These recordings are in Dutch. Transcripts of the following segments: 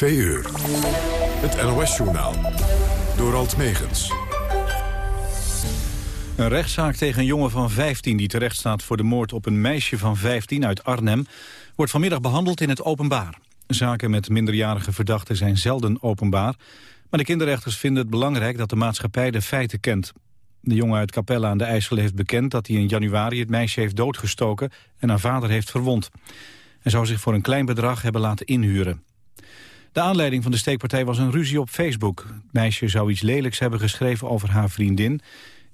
Twee uur. Het NOS-journaal. Door Alt Megens. Een rechtszaak tegen een jongen van 15 die terecht staat voor de moord op een meisje van 15 uit Arnhem... wordt vanmiddag behandeld in het openbaar. Zaken met minderjarige verdachten zijn zelden openbaar... maar de kinderrechters vinden het belangrijk dat de maatschappij de feiten kent. De jongen uit Capelle aan de IJssel heeft bekend dat hij in januari het meisje heeft doodgestoken... en haar vader heeft verwond. Hij zou zich voor een klein bedrag hebben laten inhuren. De aanleiding van de steekpartij was een ruzie op Facebook. Het meisje zou iets lelijks hebben geschreven over haar vriendin.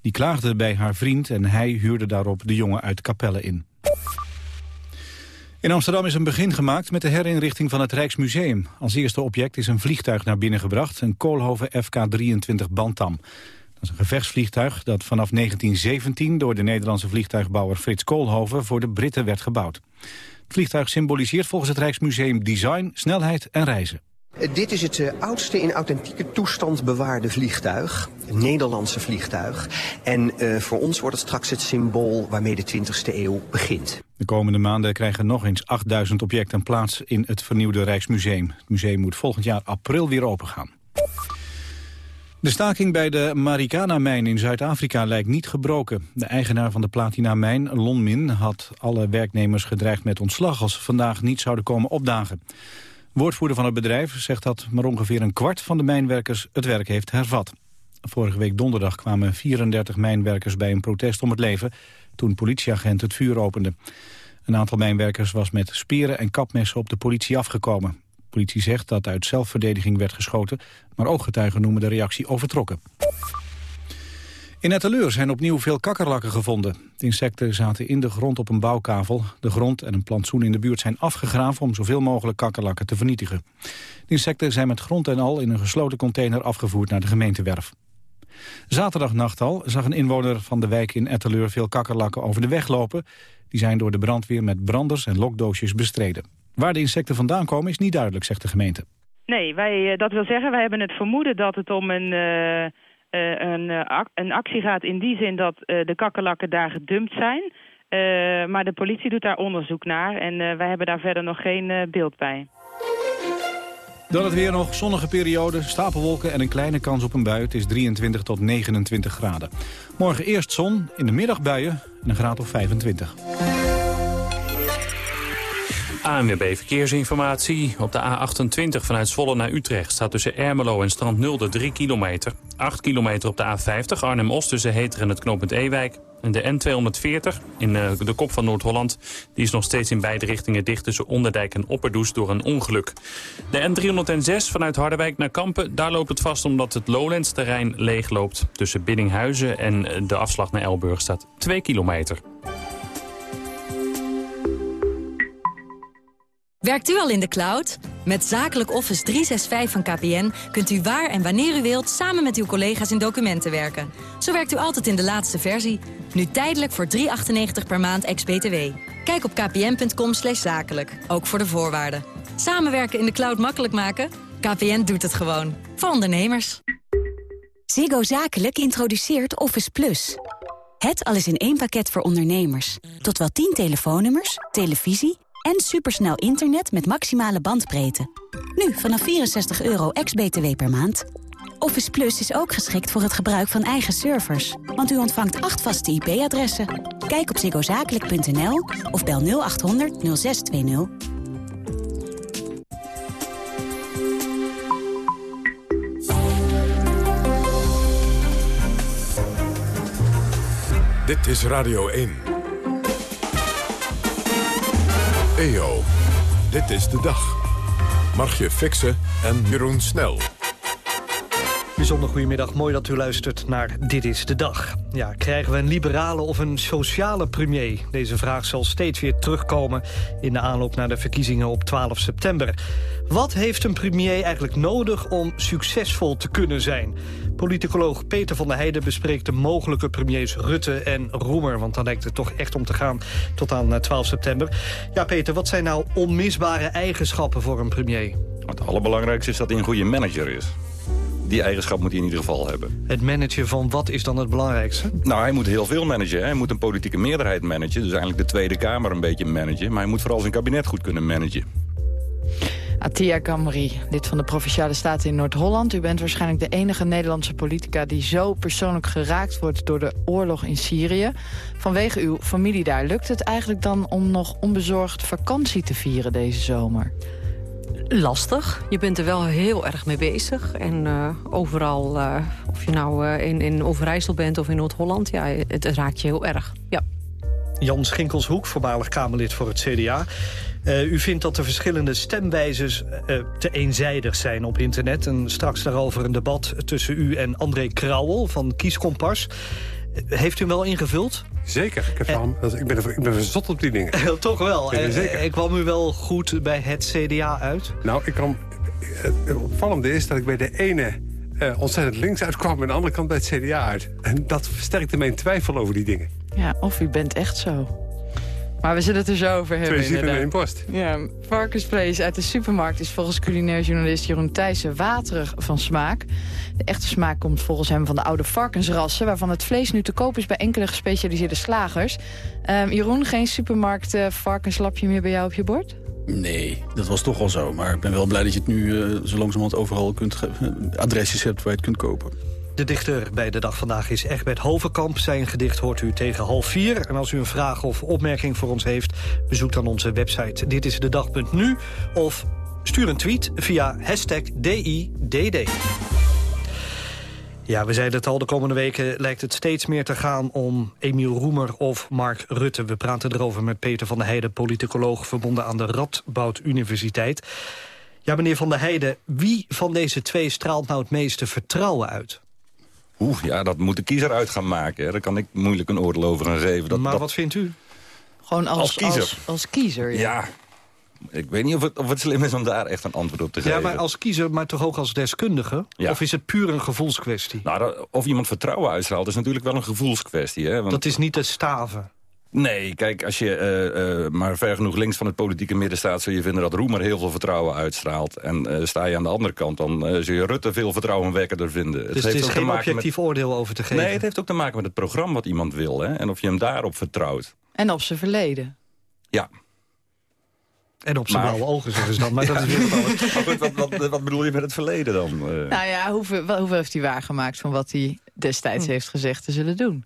Die klaagde bij haar vriend en hij huurde daarop de jongen uit Capelle in. In Amsterdam is een begin gemaakt met de herinrichting van het Rijksmuseum. Als eerste object is een vliegtuig naar binnen gebracht, een Koolhoven FK-23 Bantam. Dat is een gevechtsvliegtuig dat vanaf 1917 door de Nederlandse vliegtuigbouwer Frits Koolhoven voor de Britten werd gebouwd. Het vliegtuig symboliseert volgens het Rijksmuseum design, snelheid en reizen. Dit is het uh, oudste in authentieke toestand bewaarde vliegtuig. Een Nederlandse vliegtuig. En uh, voor ons wordt het straks het symbool waarmee de 20e eeuw begint. De komende maanden krijgen nog eens 8000 objecten plaats in het vernieuwde Rijksmuseum. Het museum moet volgend jaar april weer opengaan. De staking bij de Marikana-mijn in Zuid-Afrika lijkt niet gebroken. De eigenaar van de platinamijn, Lonmin, had alle werknemers gedreigd met ontslag... als ze vandaag niet zouden komen opdagen. Woordvoerder van het bedrijf zegt dat maar ongeveer een kwart van de mijnwerkers het werk heeft hervat. Vorige week donderdag kwamen 34 mijnwerkers bij een protest om het leven... toen politieagent het vuur opende. Een aantal mijnwerkers was met speren en kapmessen op de politie afgekomen politie zegt dat uit zelfverdediging werd geschoten, maar ooggetuigen noemen de reactie overtrokken. In Etteleur zijn opnieuw veel kakkerlakken gevonden. De insecten zaten in de grond op een bouwkavel. De grond en een plantsoen in de buurt zijn afgegraven om zoveel mogelijk kakkerlakken te vernietigen. De insecten zijn met grond en al in een gesloten container afgevoerd naar de gemeentewerf. Zaterdagnacht al zag een inwoner van de wijk in Etteleur veel kakkerlakken over de weg lopen. Die zijn door de brandweer met branders en lokdoosjes bestreden. Waar de insecten vandaan komen is niet duidelijk, zegt de gemeente. Nee, wij, eh, dat wil zeggen, wij hebben het vermoeden dat het om een, uh, een, een actie gaat in die zin dat de kakkerlakken daar gedumpt zijn. maar de politie doet daar onderzoek naar en wij hebben daar verder nog geen beeld bij. Dan het weer nog, zonnige periode, stapelwolken en een kleine kans op een bui. Het is 23 tot 29 graden. Morgen eerst zon, in de middag buien en een graad of 25. ANWB Verkeersinformatie. Op de A28 vanuit Zwolle naar Utrecht staat tussen Ermelo en Strand Nulde 3 kilometer. 8 kilometer op de A50 Arnhem-Oost tussen Heter en het knooppunt Ewijk. En de N240 in eh, de kop van Noord-Holland... die is nog steeds in beide richtingen dicht tussen Onderdijk en Opperdoes door een ongeluk. De N306 vanuit Harderwijk naar Kampen, daar loopt het vast omdat het Lowlands-terrein leegloopt. Tussen Biddinghuizen en de afslag naar Elburg staat 2 kilometer. Werkt u al in de cloud? Met Zakelijk Office 365 van KPN kunt u waar en wanneer u wilt... samen met uw collega's in documenten werken. Zo werkt u altijd in de laatste versie. Nu tijdelijk voor 3,98 per maand ex-BTW. Kijk op kpn.com zakelijk, ook voor de voorwaarden. Samenwerken in de cloud makkelijk maken? KPN doet het gewoon. Voor ondernemers. Ziggo Zakelijk introduceert Office Plus. Het alles in één pakket voor ondernemers. Tot wel 10 telefoonnummers, televisie en supersnel internet met maximale bandbreedte. Nu vanaf 64 euro ex-BTW per maand. Office Plus is ook geschikt voor het gebruik van eigen servers. Want u ontvangt acht vaste IP-adressen. Kijk op zigozakelijk.nl of bel 0800 0620. Dit is Radio 1. EO, dit is de dag. Margje Fixen en Jeroen Snel. Bijzonder goedemiddag, mooi dat u luistert naar Dit is de Dag. Ja, krijgen we een liberale of een sociale premier? Deze vraag zal steeds weer terugkomen in de aanloop naar de verkiezingen op 12 september. Wat heeft een premier eigenlijk nodig om succesvol te kunnen zijn? Politicoloog Peter van der Heijden bespreekt de mogelijke premiers Rutte en Roemer. Want dan lijkt het toch echt om te gaan tot aan 12 eh, september. Ja, Peter, wat zijn nou onmisbare eigenschappen voor een premier? Het allerbelangrijkste is dat hij een goede manager is die eigenschap moet hij in ieder geval hebben. Het managen van wat is dan het belangrijkste? Nou, hij moet heel veel managen. Hij moet een politieke meerderheid managen. Dus eigenlijk de Tweede Kamer een beetje managen. Maar hij moet vooral zijn kabinet goed kunnen managen. Atia Kamri, lid van de Provinciale Staten in Noord-Holland. U bent waarschijnlijk de enige Nederlandse politica... die zo persoonlijk geraakt wordt door de oorlog in Syrië. Vanwege uw familie daar, lukt het eigenlijk dan om nog onbezorgd vakantie te vieren deze zomer? lastig. Je bent er wel heel erg mee bezig. En uh, overal, uh, of je nou uh, in, in Overijssel bent of in Noord-Holland... ja, het, het, raakt je heel erg, ja. Jan Schinkelshoek, voormalig Kamerlid voor het CDA. U vindt dat de verschillende stemwijzes te eenzijdig zijn op internet. En straks daarover een debat tussen u en André Krauwel van Kieskompas. Heeft u hem wel ingevuld? Zeker. Ik, heb van, ik, ben, ik ben verzot op die dingen. Toch wel. Ik, zeker. ik kwam u wel goed bij het CDA uit? Nou, ik kwam, het opvallende is dat ik bij de ene uh, ontzettend links uitkwam... en aan de andere kant bij het CDA uit. En dat versterkte mijn twijfel over die dingen. Ja, of u bent echt zo. Maar we zullen het er zo over hebben. Twee in één post. Ja, varkensvlees uit de supermarkt is volgens culinair journalist Jeroen Thijssen waterig van smaak. De echte smaak komt volgens hem van de oude varkensrassen... waarvan het vlees nu te koop is bij enkele gespecialiseerde slagers. Um, Jeroen, geen supermarkt uh, varkenslapje meer bij jou op je bord? Nee, dat was toch al zo. Maar ik ben wel blij dat je het nu uh, zo langzamerhand overal kunt adresjes hebt waar je het kunt kopen. De dichter bij de dag vandaag is Egbert Hovenkamp. Zijn gedicht hoort u tegen half vier. En als u een vraag of opmerking voor ons heeft... bezoek dan onze website Dit is de dag.nu of stuur een tweet via hashtag DIDD. Ja, we zeiden het al, de komende weken lijkt het steeds meer te gaan om Emiel Roemer of Mark Rutte. We praten erover met Peter van der Heijden, politicoloog verbonden aan de Radboud Universiteit. Ja, meneer van der Heijden, wie van deze twee straalt nou het meeste vertrouwen uit? Oeh, ja, dat moet de kiezer uit gaan maken. Daar kan ik moeilijk een oordeel over gaan geven. Dat, maar wat vindt u? Gewoon als, als kiezer. Als, kiezer, ja. ja. Ik weet niet of het, of het slim is om daar echt een antwoord op te geven. Ja, maar als kiezer, maar toch ook als deskundige? Ja. Of is het puur een gevoelskwestie? Nou, of iemand vertrouwen uitstraalt is natuurlijk wel een gevoelskwestie. Hè? Want... Dat is niet te staven. Nee, kijk, als je uh, uh, maar ver genoeg links van het politieke midden staat... zul je vinden dat Roemer heel veel vertrouwen uitstraalt. En uh, sta je aan de andere kant, dan zul je Rutte veel vertrouwenwekkender vinden. Dus het, heeft is geen objectief oordeel over te geven? Nee, het heeft ook te maken met het programma wat iemand wil. Hè? En of je hem daarop vertrouwt. En op zijn verleden. Ja. En op zijn blauwe ogen, zeggen ze dan. Maar dat is weer wat, wat, wat, bedoel je met het verleden dan? Nou ja, hoeveel, hoeveel heeft hij waargemaakt van wat hij destijds hm. heeft gezegd te zullen doen?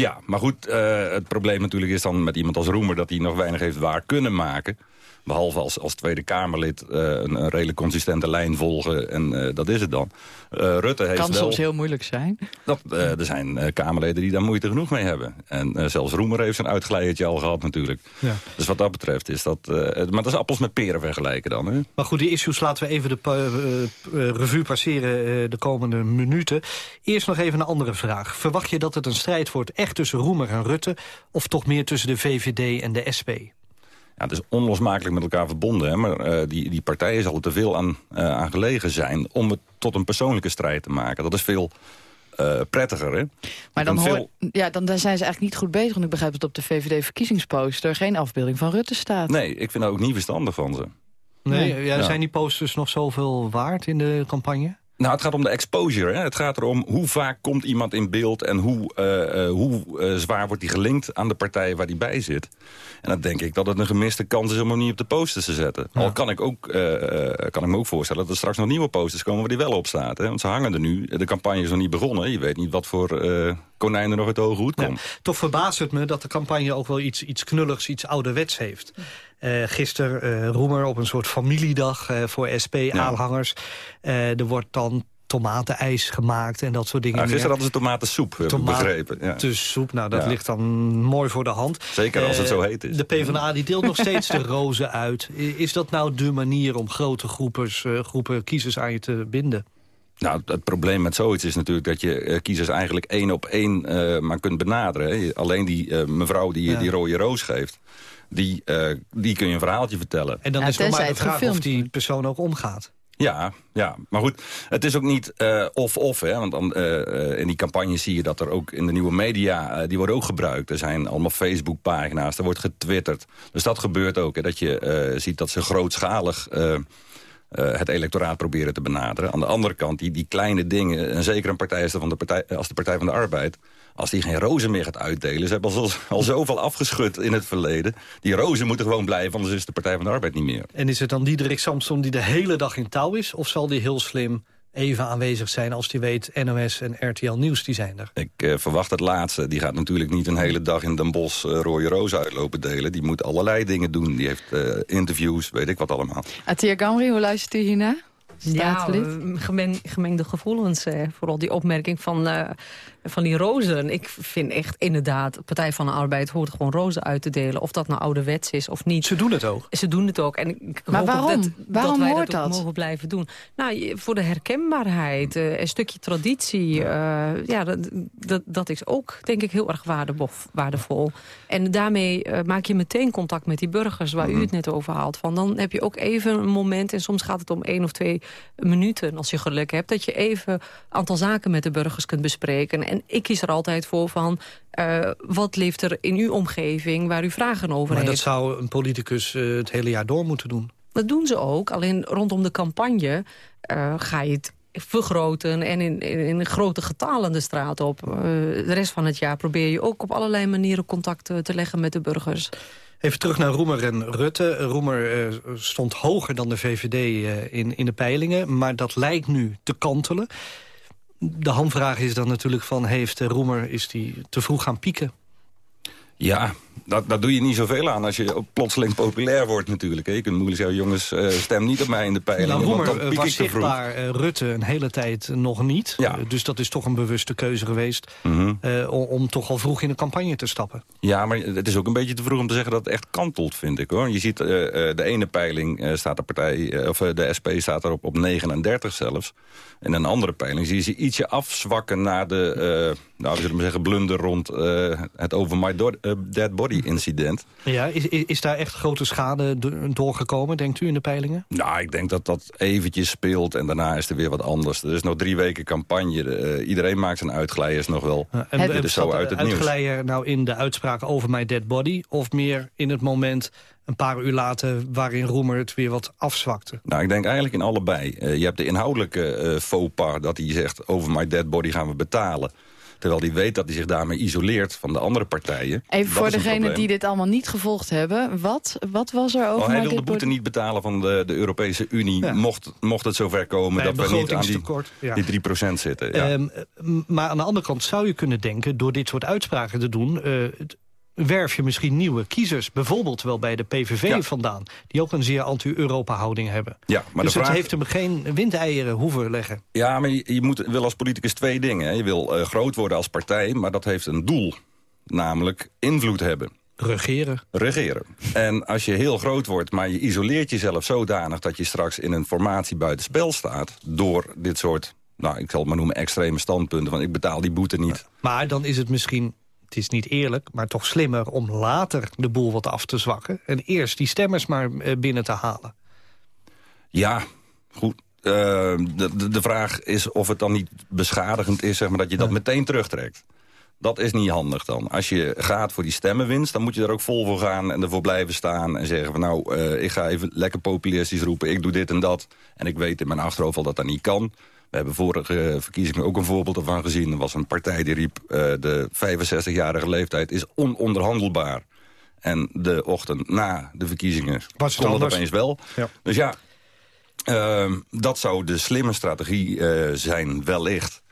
Ja, maar goed, uh, het probleem natuurlijk is dan met iemand als Roemer... dat hij nog weinig heeft waar kunnen maken. Behalve als, als Tweede Kamerlid uh, een, een, redelijk consistente lijn volgen. En uh, dat is het dan. Uh, Rutte heeft kan wel... soms heel moeilijk zijn. Dat, er zijn Kamerleden die daar moeite genoeg mee hebben. En zelfs Roemer heeft zijn uitglijertje al gehad natuurlijk. Ja. Dus wat dat betreft is dat... maar dat is appels met peren vergelijken dan. Hè? Maar goed, die issues laten we even de revue passeren de komende minuten. Eerst nog even een andere vraag. Verwacht je dat het een strijd wordt echt tussen Roemer en Rutte... of toch meer tussen de VVD en de SP? Ja, het is onlosmakelijk met elkaar verbonden. Hè? Maar uh, die, die partijen zal er te veel aan, uh, aan gelegen zijn... om het tot een persoonlijke strijd te maken. Dat is veel uh, prettiger, hè? Maar dan, veel... ja, dan zijn ze eigenlijk niet goed bezig. Want ik begrijp dat op de VVD-verkiezingsposter... geen afbeelding van Rutte staat. Nee, ik vind dat ook niet verstandig van ze. Nee, nee. Ja, zijn die posters nog zoveel waard in de campagne? Nou, het gaat om de exposure. Hè? Het gaat erom hoe vaak komt iemand in beeld... en hoe, uh, uh, hoe uh, zwaar wordt hij gelinkt aan de partij waar hij bij zit. En dan denk ik dat het een gemiste kans is om hem niet op de posters te zetten. Ja. Al kan ik, ook, kan ik me ook voorstellen dat er straks nog nieuwe posters komen... waar die wel op staat. Hè? Want ze hangen er nu. De campagne is nog niet begonnen. Je weet niet wat voor konijn er nog uit de hoge hoed komt. Ja, toch verbaast het me dat de campagne ook wel iets, iets knulligs, iets ouderwets heeft. Uh, gisteren uh, Roemer op een soort familiedag uh, voor SP-aanhangers. er wordt dan tomatenijs gemaakt en dat soort dingen. Nou, gisteren hadden ze tomatensoep, Tomaten begrepen. Ja. soep, nou dat ja. ligt dan mooi voor de hand. Zeker als het zo heet is. De PvdA die deelt nog steeds de rozen uit. Is dat nou de manier om grote groepers, groepen kiezers aan je te binden? Nou, het probleem met zoiets is natuurlijk dat je uh, kiezers eigenlijk één op één uh, maar kunt benaderen. Hè. Alleen die uh, mevrouw die ja. die rode roos geeft, die, die kun je een verhaaltje vertellen. En dan ja, is nog maar de vraag of die persoon ook omgaat. Ja, ja, maar goed, het is ook niet of-of. Uh, want dan, uh, in die campagne zie je dat er ook in de nieuwe media... Uh, die worden ook gebruikt. Er zijn allemaal Facebook-pagina's, er wordt getwitterd. Dus dat gebeurt ook, hè, dat je ziet dat ze grootschalig eh, het electoraat proberen te benaderen. Aan de andere kant, die, die kleine dingen... en zeker een partij als de, van de partij, als de Partij van de Arbeid... als die geen rozen meer gaat uitdelen... ze hebben al, zoveel afgeschud in het verleden... die rozen moeten gewoon blijven, anders is de Partij van de Arbeid niet meer. En is het dan Diederik Samson die de hele dag in touw is... of zal die heel slim even aanwezig zijn als die weet NOS en RTL Nieuws die zijn er. Ik uh, verwacht het laatste. Die gaat natuurlijk niet een hele dag in Den Bosch uh, rode rozen uitlopen delen. Die moet allerlei dingen doen. Die heeft uh, interviews, weet ik wat allemaal. Atia Gamri, hoe luistert u hiernaar? Ja, gemeng, gemengde gevoelens. vooral die opmerking van van die rozen. Ik vind echt inderdaad, Partij van de Arbeid hoort gewoon rozen uit te delen. Of dat nou ouderwets is of niet. Ze doen het ook. Ze doen het ook. En ik maar hoop waarom? Dat, waarom dat wij hoort dat, ook dat? mogen blijven doen. Nou, voor de herkenbaarheid, uh, een stukje traditie. Ja, uh, ja dat, dat, dat is ook, denk ik, heel erg waardevol. En daarmee uh, maak je meteen contact met die burgers waar u het net over haalt. Van dan heb je ook even een moment, en soms gaat het om één of twee minuten... als je geluk hebt, dat je even een aantal zaken met de burgers kunt bespreken. En ik kies er altijd voor van... Uh, wat leeft er in uw omgeving waar u vragen over maar heeft? Maar dat zou een politicus uh, het hele jaar door moeten doen. Dat doen ze ook. Alleen rondom de campagne uh, ga je het vergroten en in, in, in grote getalen de straat op. de rest van het jaar probeer je ook op allerlei manieren contact te leggen met de burgers. Even terug naar Roemer en Rutte. Roemer uh, stond hoger dan de VVD uh, in, in de peilingen, maar dat lijkt nu te kantelen. De hamvraag is dan natuurlijk van... heeft Roemer is die te vroeg gaan pieken? Ja, dat, dat doe je niet zoveel aan als je plotseling populair wordt natuurlijk. Hè. Je kunt moeilijk zeggen, jongens, uh, stem niet op mij in de peilingen. Nou, want dan piek was ik zichtbaar, uh, Rutte een hele tijd nog niet. Ja. Uh, dus dat is toch een bewuste keuze geweest... Mm -hmm. om, toch al vroeg in de campagne te stappen. Ja, maar het is ook een beetje te vroeg om te zeggen dat het echt kantelt, vind ik. hoor. Je ziet, de ene peiling staat de partij, of de SP staat erop op 39 zelfs. En een andere peiling zie je ze ietsje afzwakken naar de, nou, we zullen maar zeggen, blunder rond het Over My Dead Body incident. Ja, is, is, is, daar echt grote schade doorgekomen, denkt u, in de peilingen? Nou, ik denk dat dat eventjes speelt en daarna is er weer wat anders. Er is nog drie weken campagne. Uh, iedereen maakt zijn uitglijers nog wel. En is zo uit het uitglijder nou in de uitspraak over My Dead Body... of meer in het moment een paar uur later waarin Roemer het weer wat afzwakte? Nou, ik denk eigenlijk in allebei. Uh, je hebt de inhoudelijke uh, faux pas dat hij zegt... over My Dead Body gaan we betalen. Terwijl hij weet dat hij zich daarmee isoleert van de andere partijen. Even dat voor degenen die dit allemaal niet gevolgd hebben. Wat, wat was er over oh, Hij wil de boete niet betalen van de, de Europese Unie... Ja. Mocht, mocht het zover komen Bij dat we niet aan die, ja. die 3% zitten. Ja. Um, maar aan de andere kant zou je kunnen denken... door dit soort uitspraken te doen... Uh, werf je misschien nieuwe kiezers. Bijvoorbeeld wel bij de PVV ja. vandaan. Die ook een zeer anti-Europa-houding hebben. Ja, maar dus de vraag... het heeft hem geen windeieren hoeven leggen. Ja, maar je, je moet, wil als politicus twee dingen. Hè. Je wil uh, groot worden als partij, maar dat heeft een doel. Namelijk invloed hebben. Regeren. Regeren. En als je heel groot wordt, maar je isoleert jezelf zodanig... dat je straks in een formatie buitenspel staat... door dit soort, nou, ik zal het maar noemen, extreme standpunten... van ik betaal die boete niet. Maar dan is het misschien het is niet eerlijk, maar toch slimmer om later de boel wat af te zwakken... en eerst die stemmers maar binnen te halen. Ja, goed. Uh, de, de vraag is of het dan niet beschadigend is zeg maar, dat je dat ja. meteen terugtrekt. Dat is niet handig dan. Als je gaat voor die stemmenwinst, dan moet je er ook vol voor gaan... en ervoor blijven staan en zeggen van nou, uh, ik ga even lekker populistisch roepen... ik doe dit en dat. En ik weet in mijn achterhoofd al dat dat niet kan... We hebben vorige verkiezingen ook een voorbeeld ervan gezien. Er was een partij die riep... Uh, de 65-jarige leeftijd is ononderhandelbaar. En de ochtend na de verkiezingen was kon het opeens wel. Ja. Dus ja, uh, dat zou de slimme strategie uh, zijn, wellicht.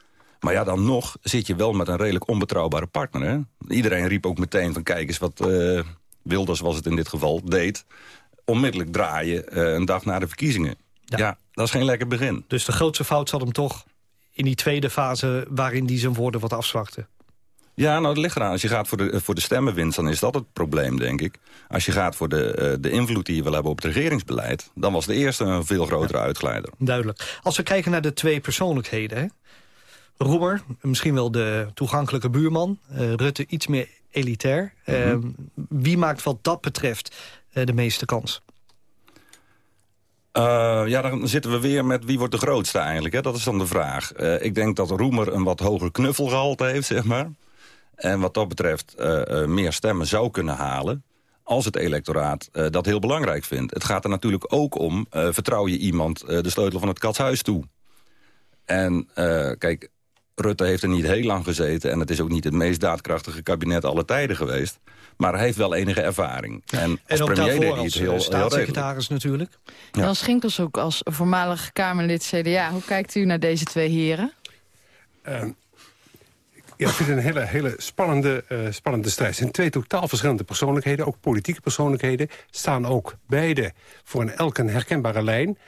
Maar ja, dan nog zit je wel met een redelijk onbetrouwbare partner. Hè? Iedereen riep ook meteen van kijk eens wat uh, Wilders was het in dit geval, deed. Onmiddellijk draaien een dag na de verkiezingen. Ja. ja. dat is geen lekker begin. Dus de grootste fout zat hem toch in die tweede fase... waarin die zijn woorden wat afzwakte. Ja, nou, dat ligt eraan. Als je gaat voor de, voor de stemmenwinst, dan is dat het probleem, denk ik. Als je gaat voor de, uh, de invloed die je wil hebben op het regeringsbeleid... dan was de eerste een veel grotere ja. uitglijder. Duidelijk. Als we kijken naar de twee persoonlijkheden... Hè? Roemer, misschien wel de toegankelijke buurman. Uh, Rutte iets meer elitair. Mm -hmm. uh, wie maakt wat dat betreft uh, de meeste kans? Uh, ja, dan zitten we weer met wie wordt de grootste eigenlijk. Hè? Dat is dan de vraag. Uh, ik denk dat Roemer een wat hoger knuffelgehalte heeft, zeg maar. En wat dat betreft uh, meer stemmen zou kunnen halen. als het electoraat dat heel belangrijk vindt. Het gaat er natuurlijk ook om, vertrouw je iemand de sleutel van het katshuis toe? En kijk, Rutte heeft er niet heel lang gezeten... en het is ook niet het meest daadkrachtige kabinet aller tijden geweest. Maar hij heeft wel enige ervaring. En als en premier deed hij als het heel, heel staatssecretaris natuurlijk. Ja. Dan Schinkels ook als voormalig Kamerlid CDA. Hoe kijkt u naar deze twee heren? Ehm, ja, ik vind het een hele, hele spannende, uh, spannende strijd. Het zijn twee totaal verschillende persoonlijkheden, ook politieke persoonlijkheden. Staan ook beide voor een elk een herkenbare lijn.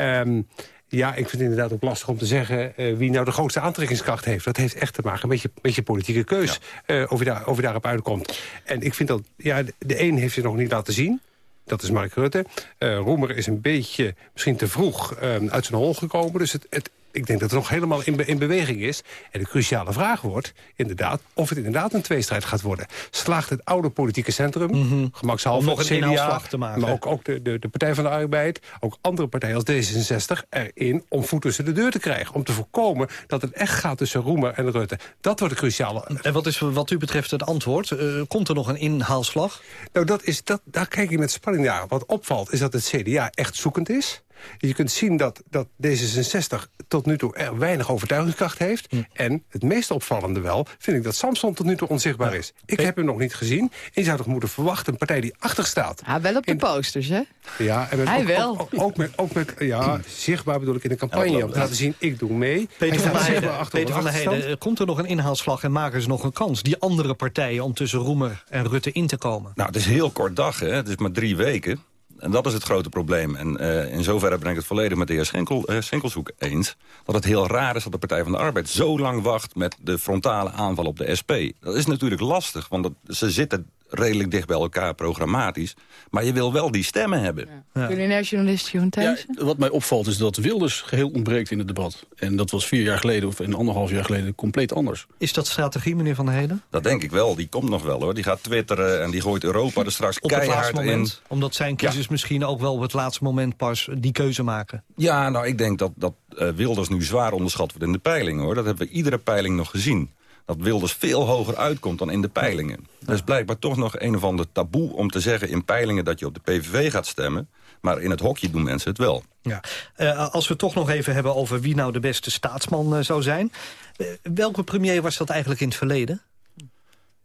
Um, ja, ik vind het inderdaad ook lastig om te zeggen... Uh, wie nou de grootste aantrekkingskracht heeft. Dat heeft echt te maken met je, met je politieke keus. Ja. Uh, of, je daar, of je daarop uitkomt. En ik vind dat... Ja, de, de een heeft je nog niet laten zien. Dat is Mark Rutte. Uh, Roemer is een beetje misschien te vroeg uit zijn hol gekomen. Dus het, het, ik denk dat het nog helemaal in, be in, beweging is. En de cruciale vraag wordt inderdaad of het inderdaad een tweestrijd gaat worden. Slaagt het oude politieke centrum, mm -hmm. gemakshalve nog een CDA, te maken. maar ook, ook de, de, de, Partij van de Arbeid, ook andere partijen als D66 erin om voet tussen de deur te krijgen. Om te voorkomen dat het echt gaat tussen Roemer en Rutte. Dat wordt de cruciale... En wat is wat u betreft het antwoord? Uh, komt er nog een inhaalslag? Nou, dat is, dat, daar kijk ik met spanning naar. Wat opvalt is dat het CDA echt zoekend is. Je kunt zien dat, dat D66 tot nu toe er weinig overtuigingskracht heeft. Hm. En het meest opvallende wel, vind ik dat Samson tot nu toe onzichtbaar ja. is. Ik heb hem nog niet gezien. En je zou toch moeten verwachten, een partij die achter staat. Ja, wel op de in, posters, hè? Ja, en met, Hij ook, wel. Ook, ook, met, ook met, ja, zichtbaar bedoel ik in de campagne. Om te laten zien, ik doe mee. Peter van der Heijden, Peter van der Heijden komt er nog een inhaalslag en maken ze nog een kans? Die andere partijen om tussen Roemer en Rutte in te komen? Nou, het is heel kort dag, hè? Het is maar drie weken. En dat is het grote probleem. En uh, in zoverre ben ik het volledig met de heer Schenkel, uh, Schenkelshoek eens... dat het heel raar is dat de Partij van de Arbeid zo lang wacht... met de frontale aanval op de SP. Dat is natuurlijk lastig, want dat, ze zitten redelijk dicht bij elkaar programmatisch. Maar je wil wel die stemmen hebben. Ja. Culinair journalist Jeroen ja, Wat mij opvalt is dat Wilders geheel ontbreekt in het debat. En dat was vier jaar geleden of een anderhalf jaar geleden compleet anders. Is dat strategie, meneer Van der Heden? Dat denk ik wel. Die komt nog wel hoor. Die gaat twitteren en die gooit Europa er straks op keihard het in. Omdat zijn kiezers ja. misschien ook wel op het laatste moment pas die keuze maken. Ja, nou ik denk dat, dat uh, Wilders nu zwaar onderschat wordt in de peiling hoor. Dat hebben we iedere peiling nog gezien dat Wilders veel hoger uitkomt dan in de peilingen. Er is blijkbaar toch nog een of ander taboe om te zeggen in peilingen dat je op de PVV gaat stemmen. Maar in het hokje doen mensen het wel. Ja. Uh, als we het toch nog even hebben over wie nou de beste staatsman uh, zou zijn. Uh, welke premier was dat eigenlijk in het verleden?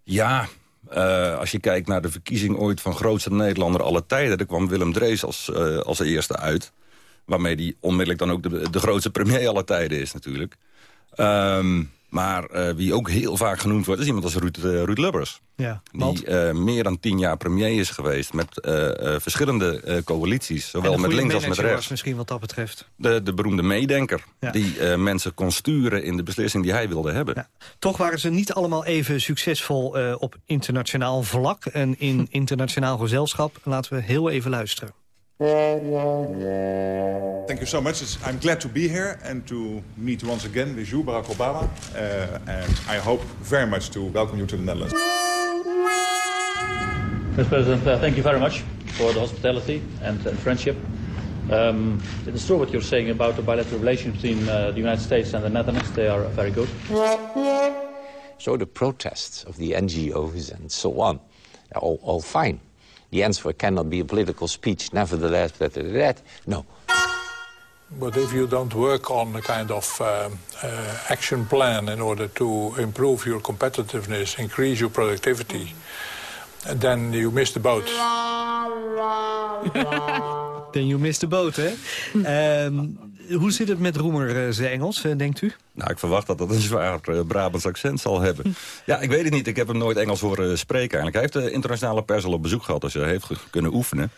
Ja, uh, als je kijkt naar de verkiezing ooit van grootste Nederlander alle tijden... dan kwam Willem Drees als, uh, als eerste uit. Waarmee die onmiddellijk dan ook de, de grootste premier aller tijden is natuurlijk. Um, maar uh, wie ook heel vaak genoemd wordt, is iemand als Ruud, uh, Ruud Lubbers. Ja, die uh, meer dan tien jaar premier is geweest met verschillende coalities. Zowel met links als met rechts. Misschien wat dat betreft. De, de beroemde meedenker. Ja. Die mensen kon sturen in de beslissing die hij wilde hebben. Ja. Toch waren ze niet allemaal even succesvol op internationaal vlak. En in internationaal gezelschap. Laten we heel even luisteren. Thank you so much. It's, I'm glad to be here and to meet once again with you, Barack Obama. Uh, and I hope very much to welcome you to the Netherlands. Mr. President, uh, thank you very much for the hospitality and, and friendship. Um, it is true what you're saying about the bilateral relations between uh, the United States and the Netherlands. They are very good. So the protests of the NGOs and so on, all, all fine. The answer cannot be a political speech, nevertheless, blah, blah, blah. no. But if you don't work on a kind of uh, uh, action plan in order to improve your competitiveness, increase your productivity, then you miss the boat. then you miss the boat, hè? um, hoe zit het met Roemer, uh, zijn Engels, uh, denkt u? Nou, ik verwacht dat dat een zwaar uh, Brabants accent zal hebben. ja, ik weet het niet. Ik heb hem nooit Engels horen spreken eigenlijk. Hij heeft de internationale pers al op bezoek gehad, dus hij heeft kunnen oefenen.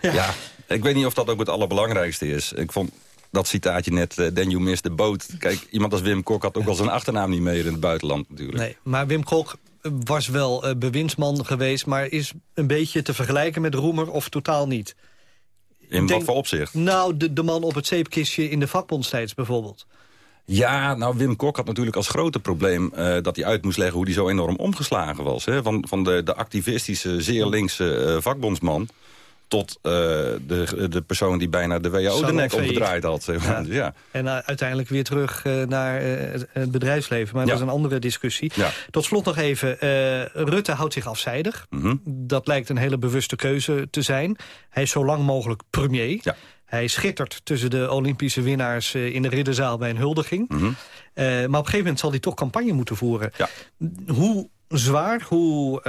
Ja. ja. ik weet niet of dat ook het allerbelangrijkste is. Ik vond dat citaatje net, uh, then you miss the boat. Kijk, iemand als Wim Kok had ook wel zijn achternaam niet meer in het buitenland natuurlijk. Nee, maar Wim Kok was wel uh, bewindsman geweest... maar is een beetje te vergelijken met Roemer of totaal niet? In denk, wat voor opzicht? Nou, de, de man op het zeepkistje in de vakbondstijds bijvoorbeeld. Ja, nou Wim Kok had natuurlijk als grote probleem... Uh, dat hij uit moest leggen hoe hij zo enorm omgeslagen was. Hè? Van, van de, de activistische, zeer linkse uh, vakbondsman tot uh, de, de persoon die bijna de WHO de nek omgedraaid had. Ja. ja. En uh, uiteindelijk weer terug uh, naar het bedrijfsleven. Maar ja. dat is een andere discussie. Ja. Tot slot nog even. Rutte houdt zich afzijdig. Mm -hmm. Dat lijkt een hele bewuste keuze te zijn. Hij is zo lang mogelijk premier. Ja. Hij schittert tussen de Olympische winnaars in de ridderzaal bij een huldiging. Mm -hmm. maar op een gegeven moment zal hij toch campagne moeten voeren. Hoe zwaar, hoe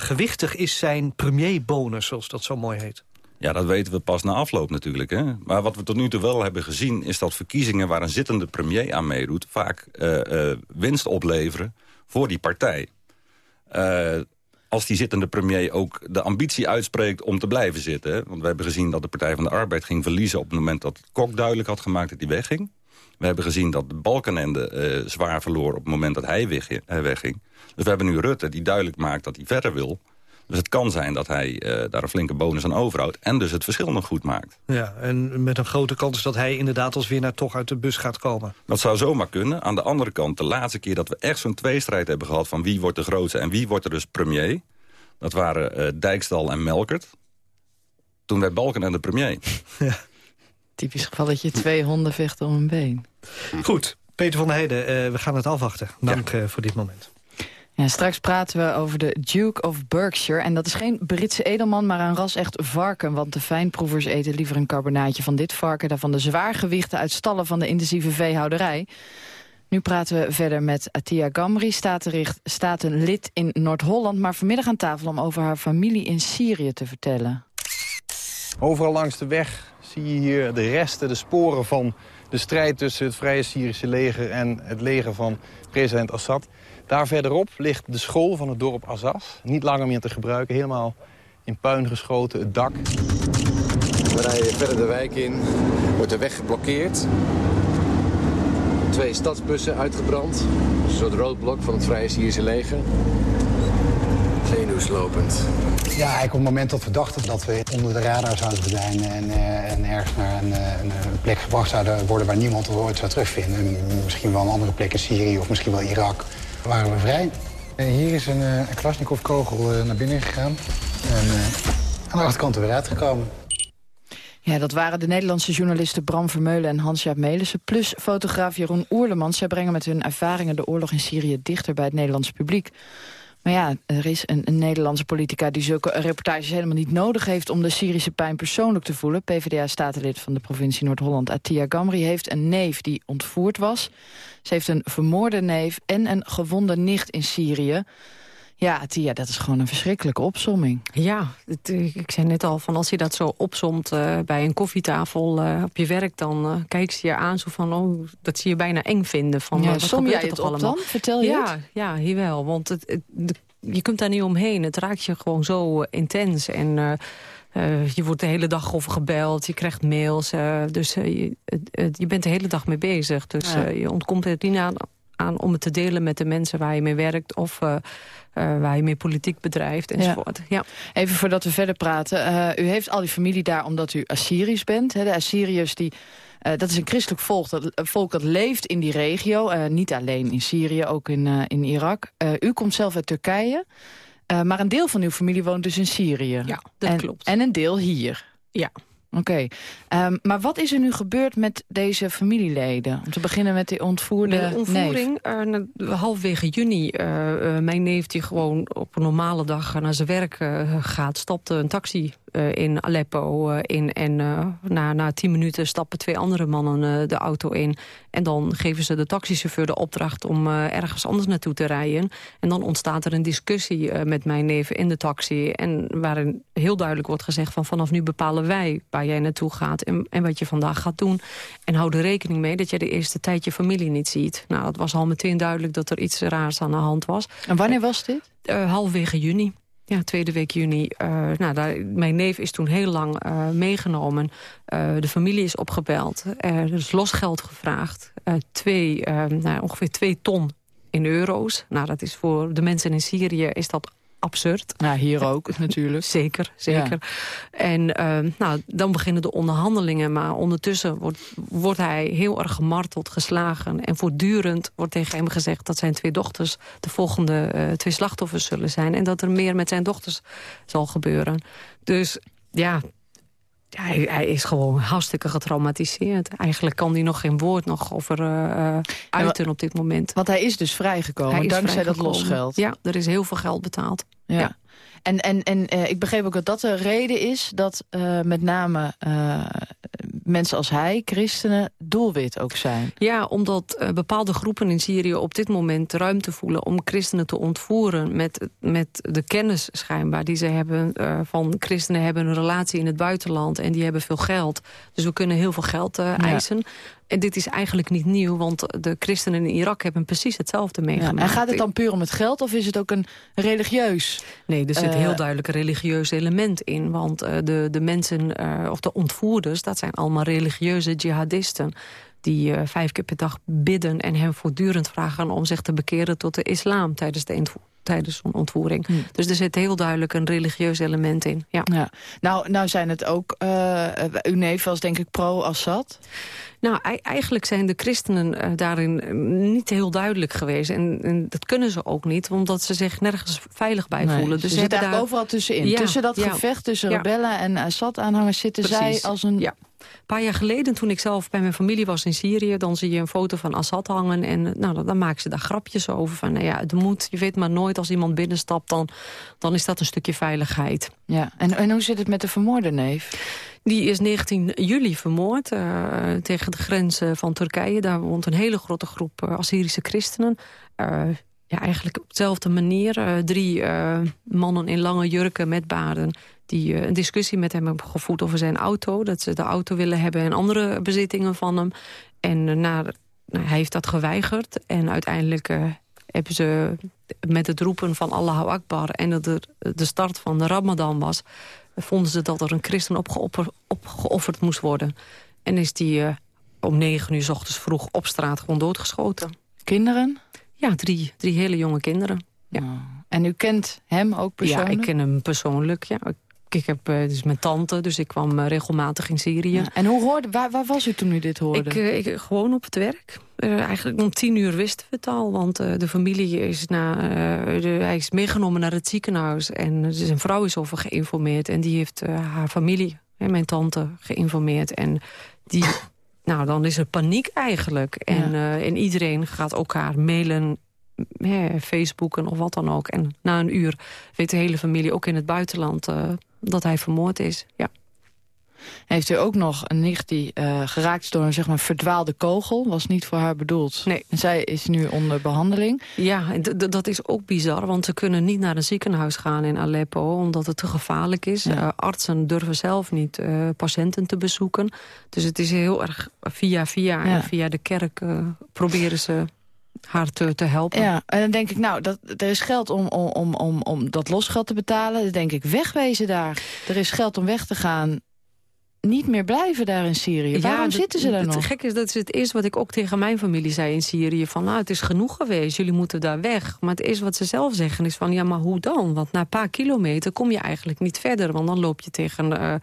gewichtig is zijn premierbonus, zoals dat zo mooi heet? Ja, dat weten we pas na afloop natuurlijk. Hè? Maar wat we tot nu toe wel hebben gezien... is dat verkiezingen waar een zittende premier aan meedoet... vaak uh, uh, winst opleveren voor die partij. als die zittende premier ook de ambitie uitspreekt om te blijven zitten. Want we hebben gezien dat de Partij van de Arbeid ging verliezen... op het moment dat Kok duidelijk had gemaakt dat hij wegging. We hebben gezien dat de Balkenende zwaar verloor op het moment dat hij wegging. Dus we hebben nu Rutte die duidelijk maakt dat hij verder wil. Dus het kan zijn dat hij uh, daar een flinke bonus aan overhoudt... en dus het verschil nog goed maakt. Ja, en met een grote kans dat hij inderdaad als winnaar toch uit de bus gaat komen. Dat zou zomaar kunnen. Aan de andere kant, de laatste keer dat we echt zo'n tweestrijd hebben gehad... van wie wordt de grootste en wie wordt er dus premier... dat waren uh, Dijkstal en Melkert. Toen werd Balken en de premier. Ja. Typisch geval dat je twee honden vechten om een been. Goed, Peter van der Heijden, uh, we gaan het afwachten. Dank ja. voor dit moment. Straks praten we over de Duke of Berkshire. En dat is geen Britse edelman, maar een ras echt varken. Want de fijnproevers eten liever een carbonaatje van dit varken... dan van de zwaargewichten uit stallen van de intensieve veehouderij. Nu praten we verder met Atia Gamri, statenlid in Noord-Holland... maar vanmiddag aan tafel om over haar familie in Syrië te vertellen. Overal langs de weg zie je hier de resten, de sporen van de strijd... tussen het Vrije Syrische leger en het leger van president Assad... Daar verderop ligt de school van het dorp Azaz. Niet langer meer te gebruiken, helemaal in puin geschoten, het dak. We rijden verder de wijk in, wordt de weg geblokkeerd. Twee stadsbussen uitgebrand. Een soort roodblok van het Vrije Syrische leger. Zenuwslopend. Ja, eigenlijk op het moment dat we dachten dat we onder de radar zouden verdwijnen... en, uh, en ergens naar een, een, plek gebracht zouden worden waar niemand ooit zou terugvinden. Misschien wel een andere plek in Syrië of misschien wel Irak waren we vrij. En hier is een, een Klasnikov-kogel naar binnen gegaan. En uh, aan de achterkant er weer uitgekomen. Ja, dat waren de Nederlandse journalisten Bram Vermeulen en Hans-Jaap Melissen... plus fotograaf Jeroen Oerlemans. Zij brengen met hun ervaringen de oorlog in Syrië dichter bij het Nederlandse publiek. Maar ja, er is een, een Nederlandse politica die zulke reportages helemaal niet nodig heeft... om de Syrische pijn persoonlijk te voelen. PvdA-statenlid van de provincie Noord-Holland, Atia Gamri, heeft een neef die ontvoerd was. Ze heeft een vermoorde neef en een gewonde nicht in Syrië. Ja, Tia, dat is gewoon een verschrikkelijke opsomming. Ja, het, ik zei net al, van als je dat zo opsomt uh, bij een koffietafel uh, op je werk... dan uh, kijkt ze je aan zo van, oh, dat zie je bijna eng vinden. Van, ja, wat som jij het op allemaal? dan? Vertel je ja, het? Ja, hier wel, want het, het, de, je kunt daar niet omheen. Het raakt je gewoon zo intens en... Uh, je wordt de hele dag over gebeld, je krijgt mails. Uh, dus uh, je, je, bent de hele dag mee bezig. Dus ja. je ontkomt er niet aan, aan, om het te delen met de mensen waar je mee werkt... of waar je mee politiek bedrijft enzovoort. Ja. ja. Even voordat we verder praten. u heeft al die familie daar omdat u Assyrisch bent. Hè? De Assyriërs die... Uh, dat is een christelijk volk dat, volk dat leeft in die regio. Uh, niet alleen in Syrië, ook in, uh, in Irak. u komt zelf uit Turkije. Uh, maar een deel van uw familie woont dus in Syrië. Ja, dat en, klopt. En een deel hier. Ja. Oké. Okay. Um, maar wat is er nu gebeurd met deze familieleden? Om te beginnen met die ontvoerde De ontvoering, uh, halfwege juni, uh, mijn neef die gewoon op een normale dag naar zijn werk gaat... stapte een taxi uh, in Aleppo uh, in. En uh, na, na tien minuten stappen twee andere mannen de auto in. En dan geven ze de taxichauffeur de opdracht om ergens anders naartoe te rijden. En dan ontstaat er een discussie met mijn neven in de taxi. En waarin heel duidelijk wordt gezegd van vanaf nu bepalen wij waar jij naartoe gaat. En, en wat je vandaag gaat doen. En hou er rekening mee dat je de eerste tijd je familie niet ziet. Nou, het was al meteen duidelijk dat er iets raars aan de hand was. En wanneer was dit? halfwege juni. Ja, tweede week juni. Uh, nou, daar, mijn neef is toen heel lang uh, meegenomen. Uh, de familie is opgebeld. er is losgeld gevraagd. twee, nou, ongeveer twee ton in euro's. Nou, dat is voor de mensen in Syrië is dat absurd. Ja, hier ook natuurlijk. zeker, zeker. Ja. En uh, nou, dan beginnen de onderhandelingen. Maar ondertussen wordt, wordt hij heel erg gemarteld, geslagen. En voortdurend wordt tegen hem gezegd dat zijn twee dochters... de volgende uh, twee slachtoffers zullen zijn. En dat er meer met zijn dochters zal gebeuren. Dus Ja, hij, hij, is gewoon hartstikke getraumatiseerd. Eigenlijk kan hij nog geen woord nog over uh, uiten op dit moment. Want hij is dus vrijgekomen, hij dankzij dat losgeld. Ja, er is heel veel geld betaald. ja. En, en, en uh, ik begreep ook dat dat de reden is dat uh, met name mensen als hij, christenen, doelwit ook zijn. Ja, omdat bepaalde groepen in Syrië op dit moment ruimte voelen... om christenen te ontvoeren met, met de kennis schijnbaar die ze hebben... van christenen hebben een relatie in het buitenland en die hebben veel geld. Dus we kunnen heel veel geld eisen. Ja. En dit is eigenlijk niet nieuw, want de christenen in Irak hebben precies hetzelfde meegemaakt. Ja, en gaat het dan puur om het geld of is het ook een religieus? Nee, er zit uh, heel duidelijk een religieus element in. Want uh, de, de mensen, uh, of de ontvoerders, dat zijn allemaal religieuze jihadisten die uh, vijf keer per dag bidden en hem voortdurend vragen om zich te bekeren tot de islam tijdens de tijdens zo'n ontvoering. Hm. Dus er zit heel duidelijk een religieus element in. Ja. ja. Nou, nou zijn het ook, uh, uw neef was denk ik pro-Assad. Nou, eigenlijk zijn de christenen uh, daarin niet heel duidelijk geweest. En, en, dat kunnen ze ook niet, omdat ze zich nergens veilig bij nee, voelen. Dus ze zitten daar... overal tussenin. Ja, tussen dat ja, gevecht tussen rebellen en Assad-aanhangers zitten Precies. zij als een... Een paar jaar geleden, toen ik zelf bij mijn familie was in Syrië... dan zie je een foto van Assad hangen en nou, dan, dan maken ze daar grapjes over. Van, nou ja, het moet, je weet maar nooit als iemand binnenstapt... dan, dan is dat een stukje veiligheid. Ja. En, en hoe zit het met de vermoorde neef? Die is 19 juli vermoord uh, tegen de grens van Turkije. Daar woont een hele grote groep uh, Assyrische christenen. Uh, ja, eigenlijk op dezelfde manier. drie mannen in lange jurken met baarden die een discussie met hem hebben gevoerd over zijn auto. Dat ze de auto willen hebben en andere bezittingen van hem. En na, nou, hij heeft dat geweigerd. En uiteindelijk hebben ze met het roepen van Allahu Akbar... en dat er de start van de Ramadan was vonden ze dat er een christen opgeofferd, opgeofferd moest worden. En is die om negen uur s ochtends vroeg op straat gewoon doodgeschoten. Kinderen? Ja, drie, drie hele jonge kinderen. Ja. Oh. En u kent hem ook persoonlijk? Ja, ik ken hem persoonlijk, ja. Ik heb uh, dus mijn tante, dus ik kwam uh, regelmatig in Syrië. Ja. En hoe hoorde, waar, waar, was u toen u dit hoorde? Ik, ik gewoon op het werk. eigenlijk om tien uur wisten we het al, want de familie is, na, de, hij is meegenomen naar het ziekenhuis. En zijn vrouw is over geïnformeerd en die heeft haar familie, mijn tante, geïnformeerd. En die, nou, dan is er paniek eigenlijk. En, ja. en iedereen gaat elkaar mailen, hè, Facebooken of wat dan ook. En na een uur weet de hele familie, ook in het buitenland... Dat hij vermoord is, ja. Heeft u ook nog een nicht die uh, geraakt is door een zeg maar, verdwaalde kogel? Was niet voor haar bedoeld. Nee. Zij is nu onder behandeling. Ja, dat is ook bizar, want ze kunnen niet naar een ziekenhuis gaan in Aleppo... omdat het te gevaarlijk is. Ja. Uh, artsen durven zelf niet uh, patiënten te bezoeken. Dus het is heel erg via via ja. en via de kerk proberen ze haar te, te helpen. Ja, en dan denk ik, nou, dat, er is geld om, om, om, om dat losgeld te betalen. Dan denk ik, wegwezen daar. Er is geld om weg te gaan niet meer blijven daar in Syrië. Ja, Waarom zitten ze daar nog? Het gek is, dat is het eerste wat ik ook tegen mijn familie zei in Syrië. Van, nou, het is genoeg geweest, jullie moeten daar weg. Maar het eerste wat ze zelf zeggen is van, ja, maar hoe dan? Want na een paar kilometer kom je eigenlijk niet verder. Want dan loop je tegen, uh,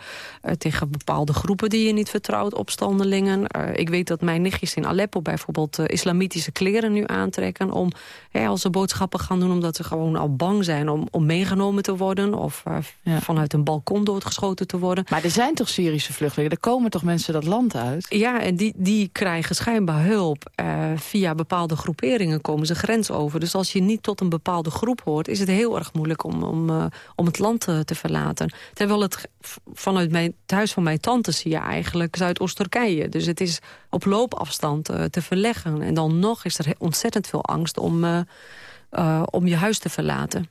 uh, tegen bepaalde groepen die je niet vertrouwt, opstandelingen. Uh, ik weet dat mijn nichtjes in Aleppo bijvoorbeeld islamitische kleren nu aantrekken... om hè, als ze boodschappen gaan doen, omdat ze gewoon al bang zijn om, om meegenomen te worden... of ja. vanuit een balkon doodgeschoten te worden. Maar er zijn toch Syrische vluchtelingen. Er komen toch mensen dat land uit? Ja, en die, die krijgen schijnbaar hulp. Uh, via bepaalde groeperingen komen ze grens over. Dus als je niet tot een bepaalde groep hoort... is het heel erg moeilijk om, om, uh, om het land te, te, verlaten. Terwijl het vanuit mijn, het huis van mijn tante zie je eigenlijk Zuidoost-Turkije. Dus het is op loopafstand uh, te verleggen. En dan nog is er ontzettend veel angst om, om je huis te verlaten.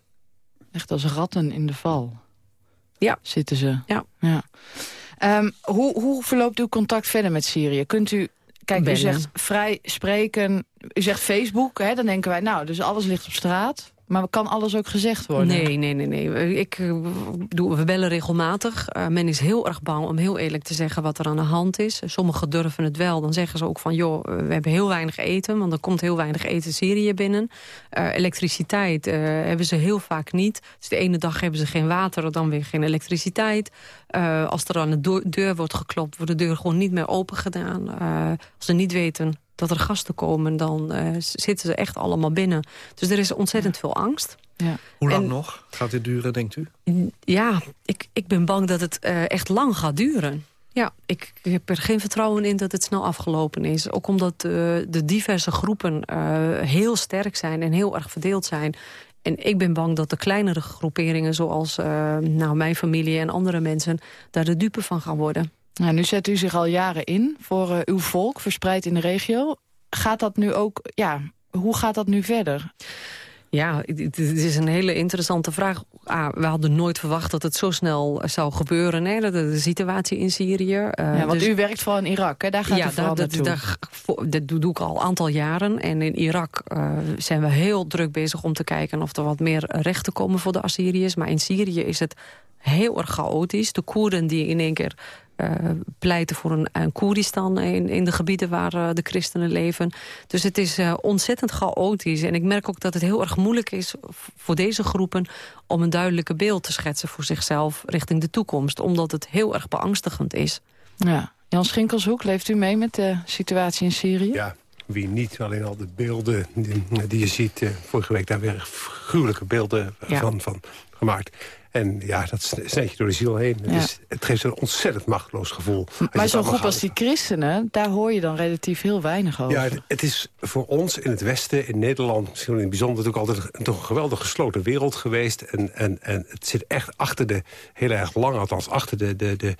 Echt als ratten in de val. Ja. Zitten ze. Ja. ja. Um, hoe, hoe verloopt uw contact verder met Syrië? Kunt u, kijk, Bellen. u zegt vrij spreken, u zegt Facebook, hè, dan denken wij, nou, dus alles ligt op straat. Maar kan alles ook gezegd worden? Nee, nee, nee. nee. Ik, we bellen regelmatig. Uh, men is heel erg bang om heel eerlijk te zeggen wat er aan de hand is. Sommigen durven het wel. Dan zeggen ze ook van, joh, we hebben heel weinig eten. Want er komt heel weinig eten Syrië binnen. Elektriciteit hebben ze heel vaak niet. Dus de ene dag hebben ze geen water, dan weer geen elektriciteit. als er aan de deur wordt geklopt, wordt de deur gewoon niet meer open gedaan. als ze niet weten dat er gasten komen, dan uh, zitten ze echt allemaal binnen. Dus er is ontzettend veel angst. Ja. Hoe lang nog gaat dit duren, denkt u? Ja, ik, ik ben bang dat het uh, echt lang gaat duren. Ja, ik, ik, heb er geen vertrouwen in dat het snel afgelopen is. Ook omdat uh, de diverse groepen heel sterk zijn en heel erg verdeeld zijn. En ik ben bang dat de kleinere groeperingen... zoals nou, mijn familie en andere mensen... daar de dupe van gaan worden. Nou, nu zet u zich al jaren in voor uh, uw volk, verspreid in de regio. Gaat dat nu ook, ja, hoe gaat dat nu verder? Ja, het is een hele interessante vraag. Ah, we hadden nooit verwacht dat het zo snel zou gebeuren. Hè? De, de, situatie in Syrië. Uh, ja, want dus, u werkt vooral in Irak, hè? daar gaat ja, u vooral dat, dat, dat, doe ik al een aantal jaren. En in Irak uh, zijn we heel druk bezig om te kijken... of er wat meer rechten komen voor de Assyriërs. Maar in Syrië is het heel erg chaotisch. De Koerden die in één keer pleiten voor een, een Koerdistan in, in de gebieden waar uh, de christenen leven. Dus het is uh, ontzettend chaotisch. En ik merk ook dat het heel erg moeilijk is voor deze groepen... om een duidelijke beeld te schetsen voor zichzelf richting de toekomst. Omdat het heel erg beangstigend is. Ja. Jan Schinkelshoek, leeft u mee met de situatie in Syrië? Ja, wie niet. Alleen al de beelden die, die je ziet. vorige week daar weer gruwelijke beelden ja. van, van gemaakt. En ja, dat sneed je door de ziel heen. Het, is, het, geeft een ontzettend machteloos gevoel. Maar zo'n groep als die christenen, daar hoor je dan relatief heel weinig over. Ja, het is voor ons in het Westen, in Nederland... misschien in het bijzonder natuurlijk altijd een, toch een geweldig gesloten wereld geweest. En, en, en het zit echt achter de, heel erg lang althans, achter de, de, de,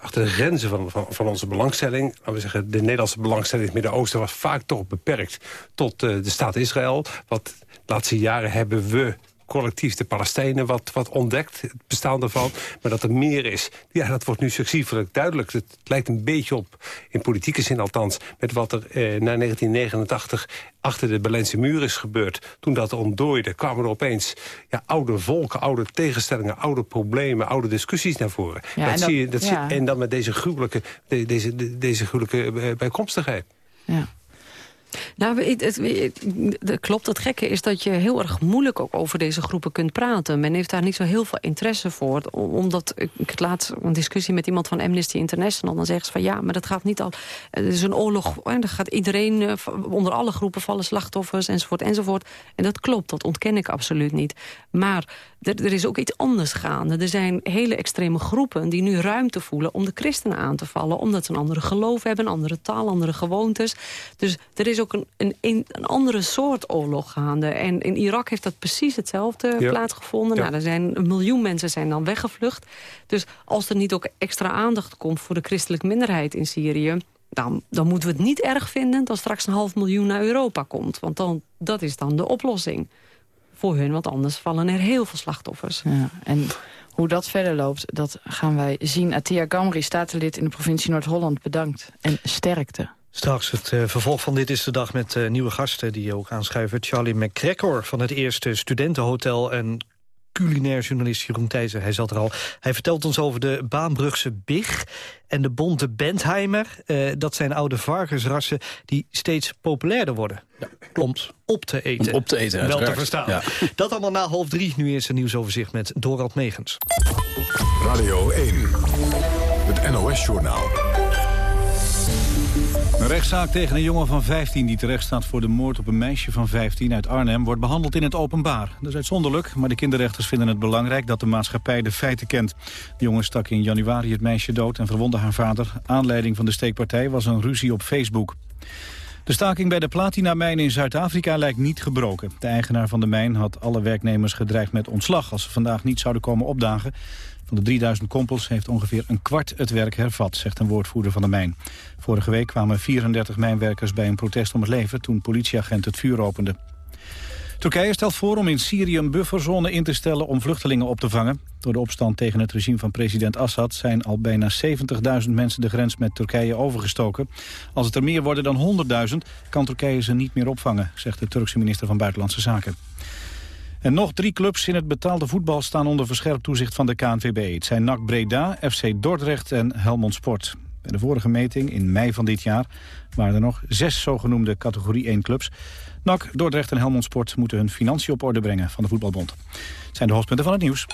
achter de grenzen van, van, van onze belangstelling. Laten we zeggen, de Nederlandse belangstelling in het Midden-Oosten... was vaak toch beperkt tot uh, de staat Israël. Wat de laatste jaren hebben we collectief de Palestijnen wat, wat ontdekt, het bestaan ervan. Maar dat er meer is, ja, dat wordt nu succesvelijk duidelijk. Het lijkt een beetje op, in politieke zin althans... met wat er eh, na 1989 achter de Berlijnse muur is gebeurd. Toen dat ontdooide, kwamen er opeens ja, oude volken, oude tegenstellingen... oude problemen, oude discussies naar voren. Ja, dat en, zie je, dat ja. zie, en dan met deze gruwelijke, de, deze, deze gruwelijke eh, bijkomstigheid. Ja. Nou, het, klopt. Het gekke is dat je heel erg moeilijk ook over deze groepen kunt praten. Men heeft daar niet zo heel veel interesse voor. Omdat, ik laatst een discussie met iemand van Amnesty International. Dan zeggen ze van ja, maar dat gaat niet al... Het is een oorlog, en dan gaat iedereen, eh, onder alle groepen vallen slachtoffers, enzovoort, enzovoort. En dat klopt, dat ontken ik absoluut niet. Maar er, er is ook iets anders gaande. Er zijn hele extreme groepen die nu ruimte voelen om de christenen aan te vallen. Omdat ze een andere geloof hebben, andere taal, andere gewoontes. Dus er is ook een, een, een andere soort oorlog gaande. En in Irak heeft dat precies hetzelfde plaatsgevonden. Ja. Nou, er zijn een miljoen mensen zijn dan weggevlucht. Dus als er niet ook extra aandacht komt voor de christelijke minderheid in Syrië... Dan, dan moeten we het niet erg vinden dat straks een half miljoen naar Europa komt. Want dan, dat is dan de oplossing voor hun. Want anders vallen er heel veel slachtoffers. Ja, en hoe dat verder loopt, dat gaan wij zien. Atia Gamri, statenlid in de provincie Noord-Holland, bedankt. En sterkte. Straks het uh, vervolg van Dit is de Dag met uh, nieuwe gasten die ook aanschuiven. Charlie McCracker van het eerste studentenhotel en culinair journalist Jeroen Thijssen. Hij zat er al. Hij vertelt ons over de Baanbrugse Big en de bonte Bentheimer. Uh, dat zijn oude varkensrassen die steeds populairder worden. Ja, klopt. Op te eten. Om op te eten, Wel te verstaan. Ja. Dat allemaal na half drie. Nu is een nieuwsoverzicht met Dorald Megens. Radio 1. Het NOS-journaal. Een rechtszaak tegen een jongen van 15 die terecht staat voor de moord op een meisje van 15 uit Arnhem wordt behandeld in het openbaar. Dat is uitzonderlijk, maar de kinderrechters vinden het belangrijk dat de maatschappij de feiten kent. De jongen stak in januari het meisje dood en verwondde haar vader. Aanleiding van de steekpartij was een ruzie op Facebook. De staking bij de platinamijn in Zuid-Afrika lijkt niet gebroken. De eigenaar van de mijn had alle werknemers gedreigd met ontslag... als ze vandaag niet zouden komen opdagen. Van de 3000 kompels heeft ongeveer een kwart het werk hervat, zegt een woordvoerder van de mijn. Vorige week kwamen 34 mijnwerkers bij een protest om het leven toen politieagenten het vuur openden. Turkije stelt voor om in Syrië een bufferzone in te stellen om vluchtelingen op te vangen. Door de opstand tegen het regime van president Assad zijn al bijna 70.000 mensen de grens met Turkije overgestoken. Als het er meer worden dan 100.000 kan Turkije ze niet meer opvangen, zegt de Turkse minister van Buitenlandse Zaken. En nog drie clubs in het betaalde voetbal staan onder verscherpt toezicht van de KNVB. Het zijn NAC Breda, FC Dordrecht en Helmond Sport. Bij de vorige meting in mei van dit jaar waren er nog zes zogenoemde categorie 1 clubs. NAC, Dordrecht en Helmond Sport moeten hun financiën op orde brengen van de voetbalbond. Het zijn de hoofdpunten van het nieuws.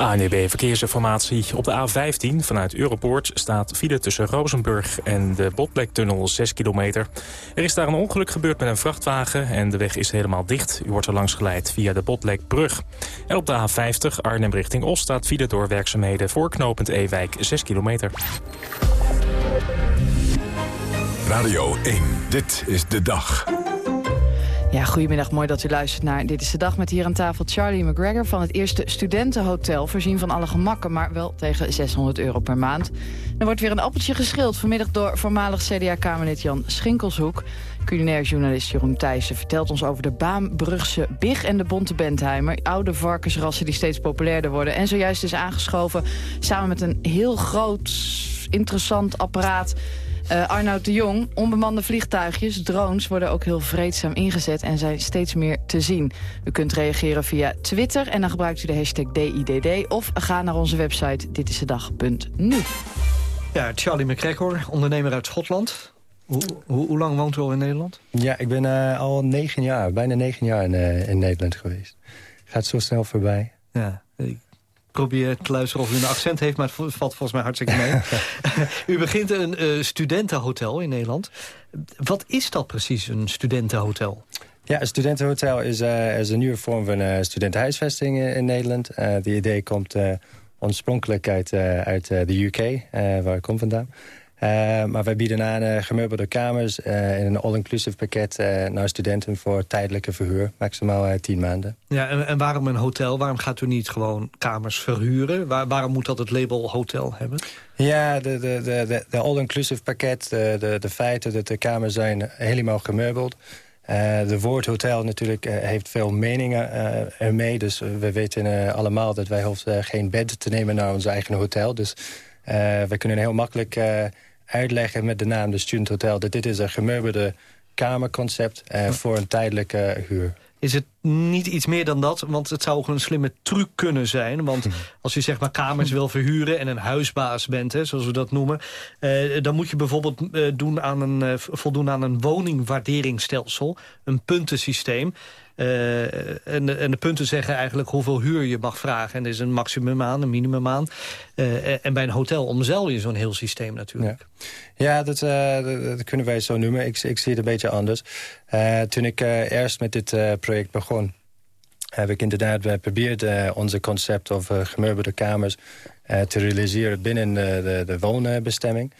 ANEB Verkeersinformatie. Op de A15 vanuit Europoort staat file tussen Rozenburg en de Botlektunnel 6 kilometer. Er is daar een ongeluk gebeurd met een vrachtwagen en de weg is helemaal dicht. U wordt er langs geleid via de Botlekbrug. En op de A50 Arnhem richting Os staat file door werkzaamheden voor knooppunt Ewijk 6 kilometer. Radio 1, dit is de dag. Ja, goedemiddag. Mooi dat u luistert naar Dit is de Dag met hier aan tafel Charlie McGregor van het eerste studentenhotel. Voorzien van alle gemakken, maar wel tegen 600 euro per maand. Er wordt weer een appeltje geschild vanmiddag door voormalig CDA-kamerlid Jan Schinkelshoek. Culinair journalist Jeroen Thijssen vertelt ons over de Baanbrugse Big en de Bonte Bentheimer. Oude varkensrassen die steeds populairder worden. En zojuist is aangeschoven samen met een heel groot, interessant apparaat uh, Arnoud de Jong, onbemande vliegtuigjes, drones... worden ook heel vreedzaam ingezet en zijn steeds meer te zien. U kunt reageren via Twitter en dan gebruikt u de hashtag DIDD... of ga naar onze website ditisedag.nu. Ja, Charlie McGregor, ondernemer uit Schotland. Hoe, hoe, hoe, lang woont u al in Nederland? Ja, ik ben uh, al negen jaar, bijna negen jaar in, uh, in Nederland geweest. Gaat zo snel voorbij. Ja, probeer te luisteren of u een accent heeft, maar het valt volgens mij hartstikke mee. u begint een uh, studentenhotel in Nederland. Wat is dat precies, een studentenhotel? Ja, een studentenhotel is, uh, is een nieuwe vorm van uh, studentenhuisvesting in Nederland. Het idee komt oorspronkelijk uit, uit de UK, waar ik kom vandaan. Uh, maar wij bieden aan uh, gemeubelde kamers uh, in een all-inclusive pakket naar studenten voor tijdelijke verhuur. Maximaal 10 maanden. Ja, en, en, waarom een hotel? Waarom gaat u niet gewoon kamers verhuren? Waar, waarom moet dat het label hotel hebben? Ja, de, de, de, de all-inclusive pakket, de, de, de feiten dat de kamers zijn helemaal gemeubeld. de woord hotel natuurlijk heeft veel meningen ermee. Dus we weten allemaal dat wij hoeven geen bed te nemen naar ons eigen hotel. Dus we kunnen heel makkelijk uitleggen met de naam de Student Hotel... dat dit is een gemeubelde kamerconcept uh, voor een tijdelijke huur. Is het niet iets meer dan dat? Want het zou ook een slimme truc kunnen zijn. Want als je zeg maar kamers wil verhuren en een huisbaas bent, hè, zoals we dat noemen... Eh, dan moet je bijvoorbeeld uh, doen aan een, uh, voldoen aan een woningwaarderingsstelsel. Een puntensysteem. Uh, en, en, de punten zeggen eigenlijk hoeveel huur je mag vragen. En er is een maximum aan, een minimum aan. Uh, en bij een hotel omzeil je zo'n heel systeem natuurlijk. Ja, ja dat, dat, kunnen wij zo noemen. Ik, ik, zie het een beetje anders. toen ik eerst met dit project begon... heb ik inderdaad geprobeerd onze concept over gemeubelde kamers... te realiseren binnen de, de, de woonbestemming.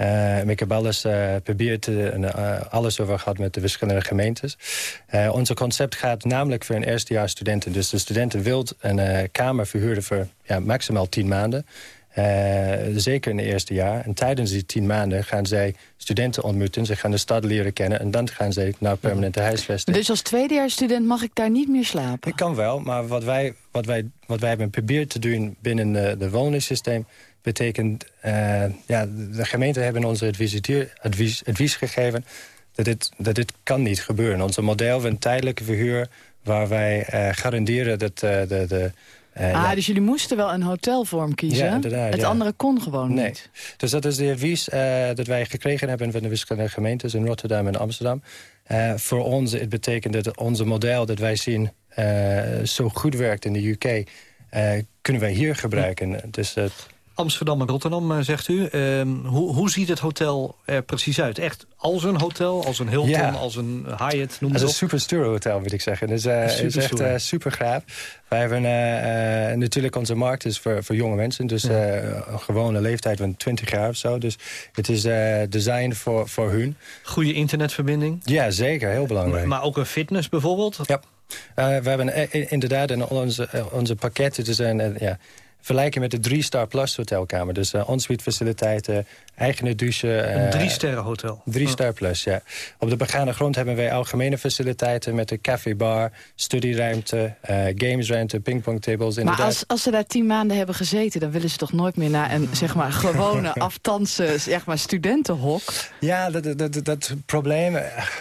Uh, ik heb alles uh, geprobeerd, uh, alles over gehad met de verschillende gemeentes. onze concept gaat namelijk voor een eerstejaars studenten. Dus de studenten wil een kamer verhuren voor ja, maximaal tien maanden. zeker in het eerste jaar. En tijdens die tien maanden gaan zij studenten ontmoeten. Ze gaan de stad leren kennen. En dan gaan zij naar permanente huisvesting. Dus als tweedejaarsstudent mag ik daar niet meer slapen? Ik kan wel, maar wat wij, wat wij, wat wij hebben geprobeerd te doen binnen de, woningssysteem betekent... Uh, ja, de gemeenten hebben ons advies, advies gegeven... dat dit, dat dit kan niet gebeuren. Onze model van tijdelijke verhuur... waar wij uh, garanderen dat uh, de... de ah, ja. dus jullie moesten wel een hotelvorm kiezen? Ja. Het andere kon gewoon nee. niet? Dus dat is de advies dat wij gekregen hebben... van de verschillende gemeentes in Rotterdam en Amsterdam. voor ons het betekent dat onze model dat wij zien... zo goed werkt in de UK... kunnen wij hier gebruiken. Dus... Amsterdam en Rotterdam, eh, zegt u. Ehm, hoe, hoe ziet het hotel er precies uit? Echt als een hotel, als een Hilton, als een Hyatt, noem maar Als een super hotel, moet ik zeggen. Dus uh, het is echt uh, super gaaf. Wij hebben natuurlijk onze markt is voor, voor jonge mensen. Dus een gewone leeftijd van 20 jaar of zo. Dus het is design voor, voor hun. Goede internetverbinding? Ja, zeker. Heel belangrijk. Maar ook een fitness bijvoorbeeld? Ja. we hebben inderdaad in onze, onze pakketten... Dus een, ja, vergelijken met de 3-star plus hotelkamer. Dus uh, ensuite faciliteiten, eigen douche. Uh, een drie-sterren hotel. Drie star plus, ja. Op de begane grond hebben wij algemene faciliteiten... met een café-bar, studieruimte, uh, gamesruimte, pingpongtables. Maar als, als ze daar tien maanden hebben gezeten... dan willen ze toch nooit meer naar een zeg maar, gewone, aftansen zeg maar, studentenhok? Ja, dat, dat, dat, probleem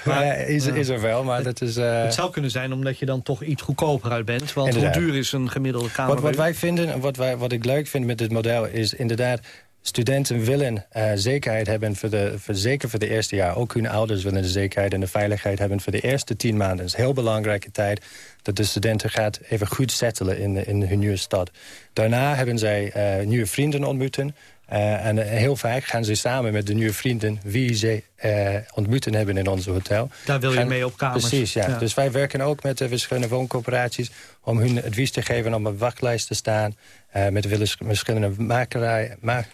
maar, is, is er wel, maar dat is... Het zou kunnen zijn omdat je dan toch iets goedkoper uit bent. Want hoe duur is een gemiddelde kamer? Wat, wat wij vinden, wat, wij, wat ik leuk vind met dit model is inderdaad studenten willen uh, zekerheid hebben, voor de, voor, zeker voor de eerste jaar. Ook hun ouders willen de zekerheid en de veiligheid hebben voor de eerste tien maanden. Dat is een heel belangrijke tijd dat de studenten gaat even goed settelen in, in hun nieuwe stad. Daarna hebben zij uh, nieuwe vrienden ontmoeten. Uh, en heel vaak gaan ze samen met de nieuwe vrienden... wie ze uh, ontmoeten hebben in onze hotel. Daar wil je gaan, mee op kamers. Precies, ja. ja. Dus wij werken ook met de verschillende wooncoöperaties... om hun advies te geven om op een wachtlijst te staan... Uh, met de verschillende makelij, ma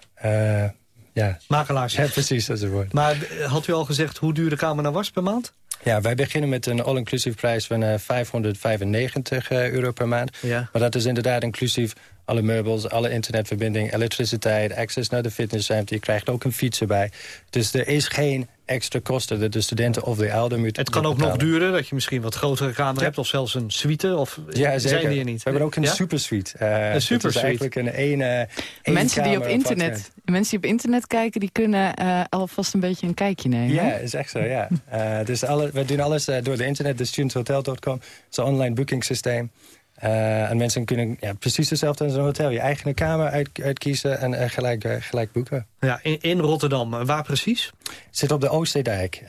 ja. Makelaars. Ja, precies, dat is het woord. Maar had u al gezegd hoe duur de kamer nou was per maand? Ja, wij beginnen met een all-inclusive prijs van uh, 595 euro per maand. Ja. Maar dat is inderdaad inclusief alle meubels, alle internetverbinding, elektriciteit, access naar de fitnesscentrum. Je krijgt ook een fiets erbij. Dus er is geen extra kosten dat de studenten of de ouderen moeten Het kan ook nog duren, dat je misschien wat grotere kamer ja. hebt... of zelfs een suite, of ja, zeker. zijn die er niet? We hebben ook een ja? supersuite. Uh, een supersuite. eigenlijk een ene, mensen die op internet Mensen die op internet kijken, die kunnen uh, alvast een beetje een kijkje nemen. Ja, is echt zo, ja. uh, dus alle, we doen alles uh, door de internet, de studenthotel.com. Het is een online boekingssysteem. Uh, en mensen kunnen ja, precies hetzelfde als een hotel. Je eigen kamer uit, uitkiezen en uh, gelijk, uh, gelijk boeken. Ja, in, in, Rotterdam. Waar precies? Het zit op de Oostzeedijk.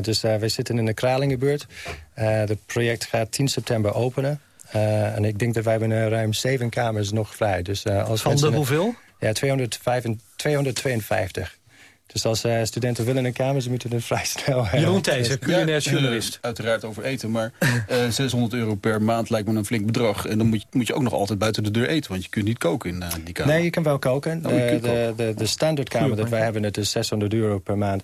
dus wij zitten in de Kralingenbuurt. Het project gaat 10 september openen. en ik denk dat wij hebben ruim zeven kamers nog vrij. Dus, als Van de hoeveel? Ja, 205, 252. Dus als uh, studenten willen een kamer, ze moeten het vrij snel... Uh, Jeroen Thijssen, culinair journalist. Uh, uiteraard over eten, maar 600 euro per maand lijkt me een flink bedrag. En dan moet je, moet je ook nog altijd buiten de deur eten, want je kunt niet koken in die kamer. Nee, je kan wel koken. Oh, de, de, de, de standaardkamer dat wij hebben, het is 600 euro per maand.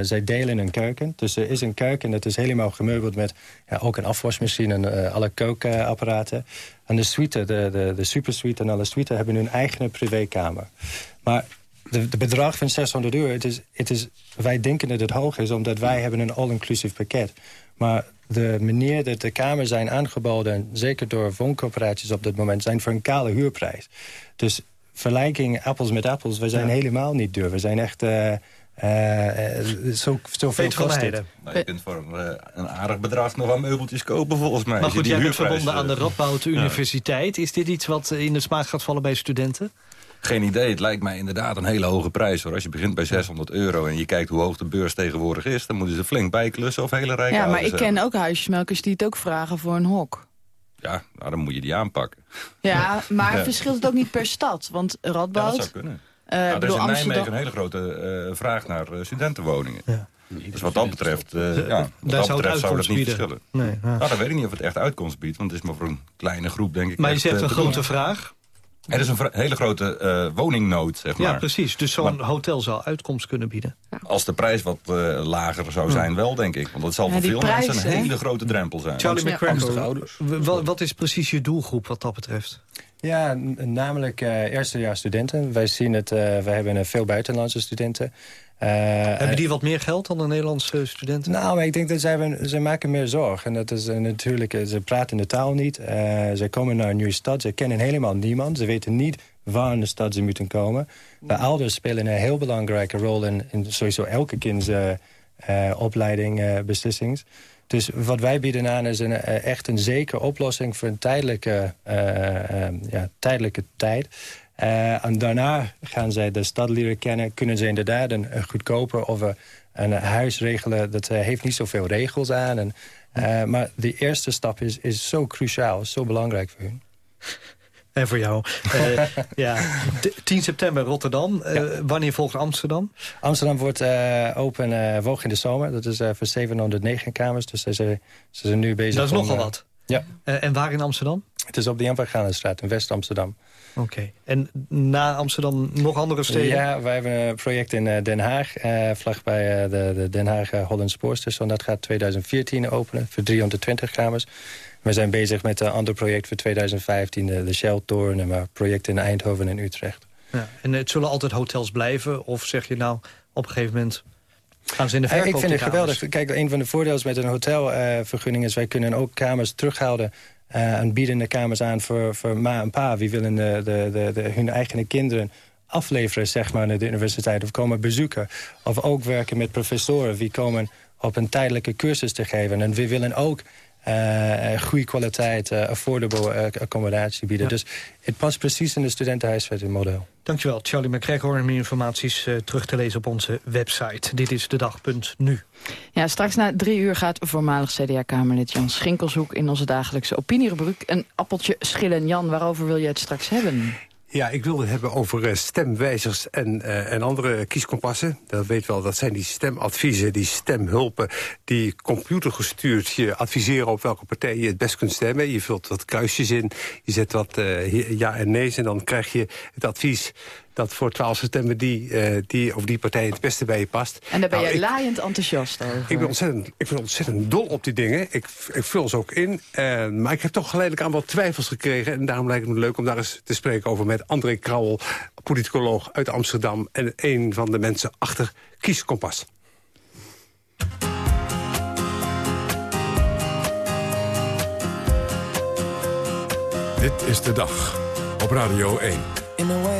zij delen een keuken. Dus er is een keuken, dat is helemaal gemeubeld met ja, ook een afwasmachine en alle kookapparaten. En de suite, de, de, de supersuite en alle suite hebben hun eigen privékamer. Maar de, de, bedrag van 600 euro, het is, het is, wij denken dat het hoog is... omdat wij hebben een all-inclusive pakket. Maar de manier dat de kamers zijn aangeboden... zeker door wooncorporaties op dit moment... zijn voor een kale huurprijs. Dus vergelijking appels met appels, we zijn ja. helemaal niet duur. We zijn echt... Uh, uh, zo, zoveel kost het. Nou, je kunt voor een, een, aardig bedrag nog wel meubeltjes kopen, volgens mij. Maar goed, jij bent verbonden aan de Radboud Universiteit. Ja. Is dit iets wat in de smaak gaat vallen bij studenten? Geen idee. Het lijkt mij inderdaad een hele hoge prijs. Hoor. Als je begint bij 600 euro en je kijkt hoe hoog de beurs tegenwoordig is... dan moeten ze flink bijklussen of hele rijke Ja, maar ik ken ook huisjesmelkers die het ook vragen voor een hok. Ja, nou, dan moet je die aanpakken. Ja, maar ja. verschilt het ook niet per stad? Want Radboud... Ja, dat zou kunnen. Uh, nou, er is in Amsterdam... Nijmegen een hele grote uh, vraag naar uh, studentenwoningen. Ja. Dus wat dat betreft, uh, ja, wat dat betreft zou dat niet bieden. verschillen. Nee, nou, dan weet ik niet of het echt uitkomst biedt. Want het is maar voor een kleine groep, denk ik. Maar je zegt een grote vraag. Er is een hele grote uh, woningnood, zeg maar. Ja, precies. Dus zo'n hotel zou uitkomst kunnen bieden. Als de prijs wat uh, lager zou zijn, wel, denk ik. Want dat zal ja, voor veel prijs, mensen een hele grote drempel zijn. Charlie McCracken, wat, wat is precies je doelgroep wat dat betreft? Ja, namelijk uh, eerstejaars studenten. Wij zien het, wij hebben veel buitenlandse studenten. Uh, Hebben die wat meer geld dan de Nederlandse studenten? Nou, maar ik denk dat zij, zij maken meer zorg. En dat is uh, natuurlijk, ze praten de taal niet. Uh, ze komen naar een nieuwe stad, ze kennen helemaal niemand. Ze weten niet waar in de stad ze moeten komen. De ouders spelen een heel belangrijke rol in, in sowieso elke kinds opleiding, beslissings. Dus wat wij bieden aan is een, echt een zekere oplossing voor een tijdelijke, ja, tijdelijke tijd. Uh, en daarna gaan zij de stad leren kennen. Kunnen ze inderdaad een, een goedkoper of een, een huis regelen. Dat uh, heeft niet zoveel regels aan. En, uh, maar de eerste stap is, is zo cruciaal, is zo belangrijk voor hun. En voor jou. ja. 10 september Rotterdam. Ja. Wanneer volgt Amsterdam? Amsterdam wordt open woog in de zomer. Dat is voor 709 kamers. Dus ze, ze zijn nu bezig Dat is nogal wat. Ja. en waar in Amsterdam? Het is op de Jan straat in West-Amsterdam. Oké. Okay. En na Amsterdam nog andere steden? Ja, wij hebben een project in Den Haag. Uh, vlakbij de, de, Den Haag uh, Holland Spoorstation. Dat gaat 2014 openen voor 320 kamers. We zijn bezig met een ander project voor 2015. De, de Shell-toren en een project in Eindhoven en Utrecht. Ja, en het zullen altijd hotels blijven? Of zeg je nou op een gegeven moment... Gaan ze in de verkoop Ik vind het geweldig. Kijk, een van de voordelen met een hotelvergunning is... wij kunnen ook kamers terughouden uh, en bieden de kamers aan voor, voor ma en pa. Wie willen de, de, de, de, hun eigen kinderen afleveren zeg maar, naar de universiteit of komen bezoeken. Of ook werken met professoren. Wie komen op een tijdelijke cursus te geven. En we willen ook uh, goede kwaliteit, uh, affordable uh, accommodatie bieden. Dus het past precies in de studentenhuisvestingmodel. Dankjewel, Charlie McGregor. En meer informaties terug te lezen op onze website. Dit is de dag.nu. Ja, straks na drie uur gaat voormalig CDA-kamerlid Jan Schinkelshoek... in onze dagelijkse opinierubriek een appeltje schillen. Jan, waarover wil je het straks hebben? Ja, ik wilde het hebben over uh, stemwijzers en, uh, en andere kieskompassen. Dat weet wel, dat zijn die stemadviezen, die stemhulpen... die computergestuurd je adviseren op welke partij je het best kunt stemmen. Je vult wat kruisjes in, je zet wat uh, ja en nee's... en dan krijg je het advies dat voor twaalf stemmen die, uh, die of die partij het beste bij je past. En daar ben nou, je laaiend enthousiast over. Ik ben ontzettend, ik ben ontzettend dol op die dingen. Ik, ik vul ze ook in. Uh, maar ik heb toch geleidelijk aan wat twijfels gekregen. En daarom lijkt het me leuk om daar eens te spreken over met André Krauwel, politicoloog uit Amsterdam... en een van de mensen achter Kieskompas. Dit is de dag op Radio 1. In a way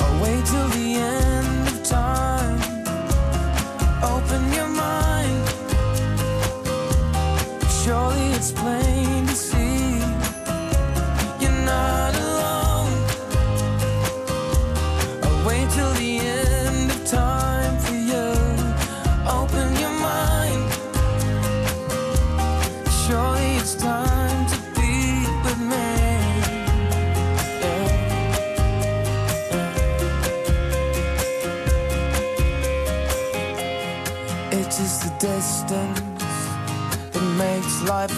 I'll wait till the end of time. Open your mind. Surely it's plain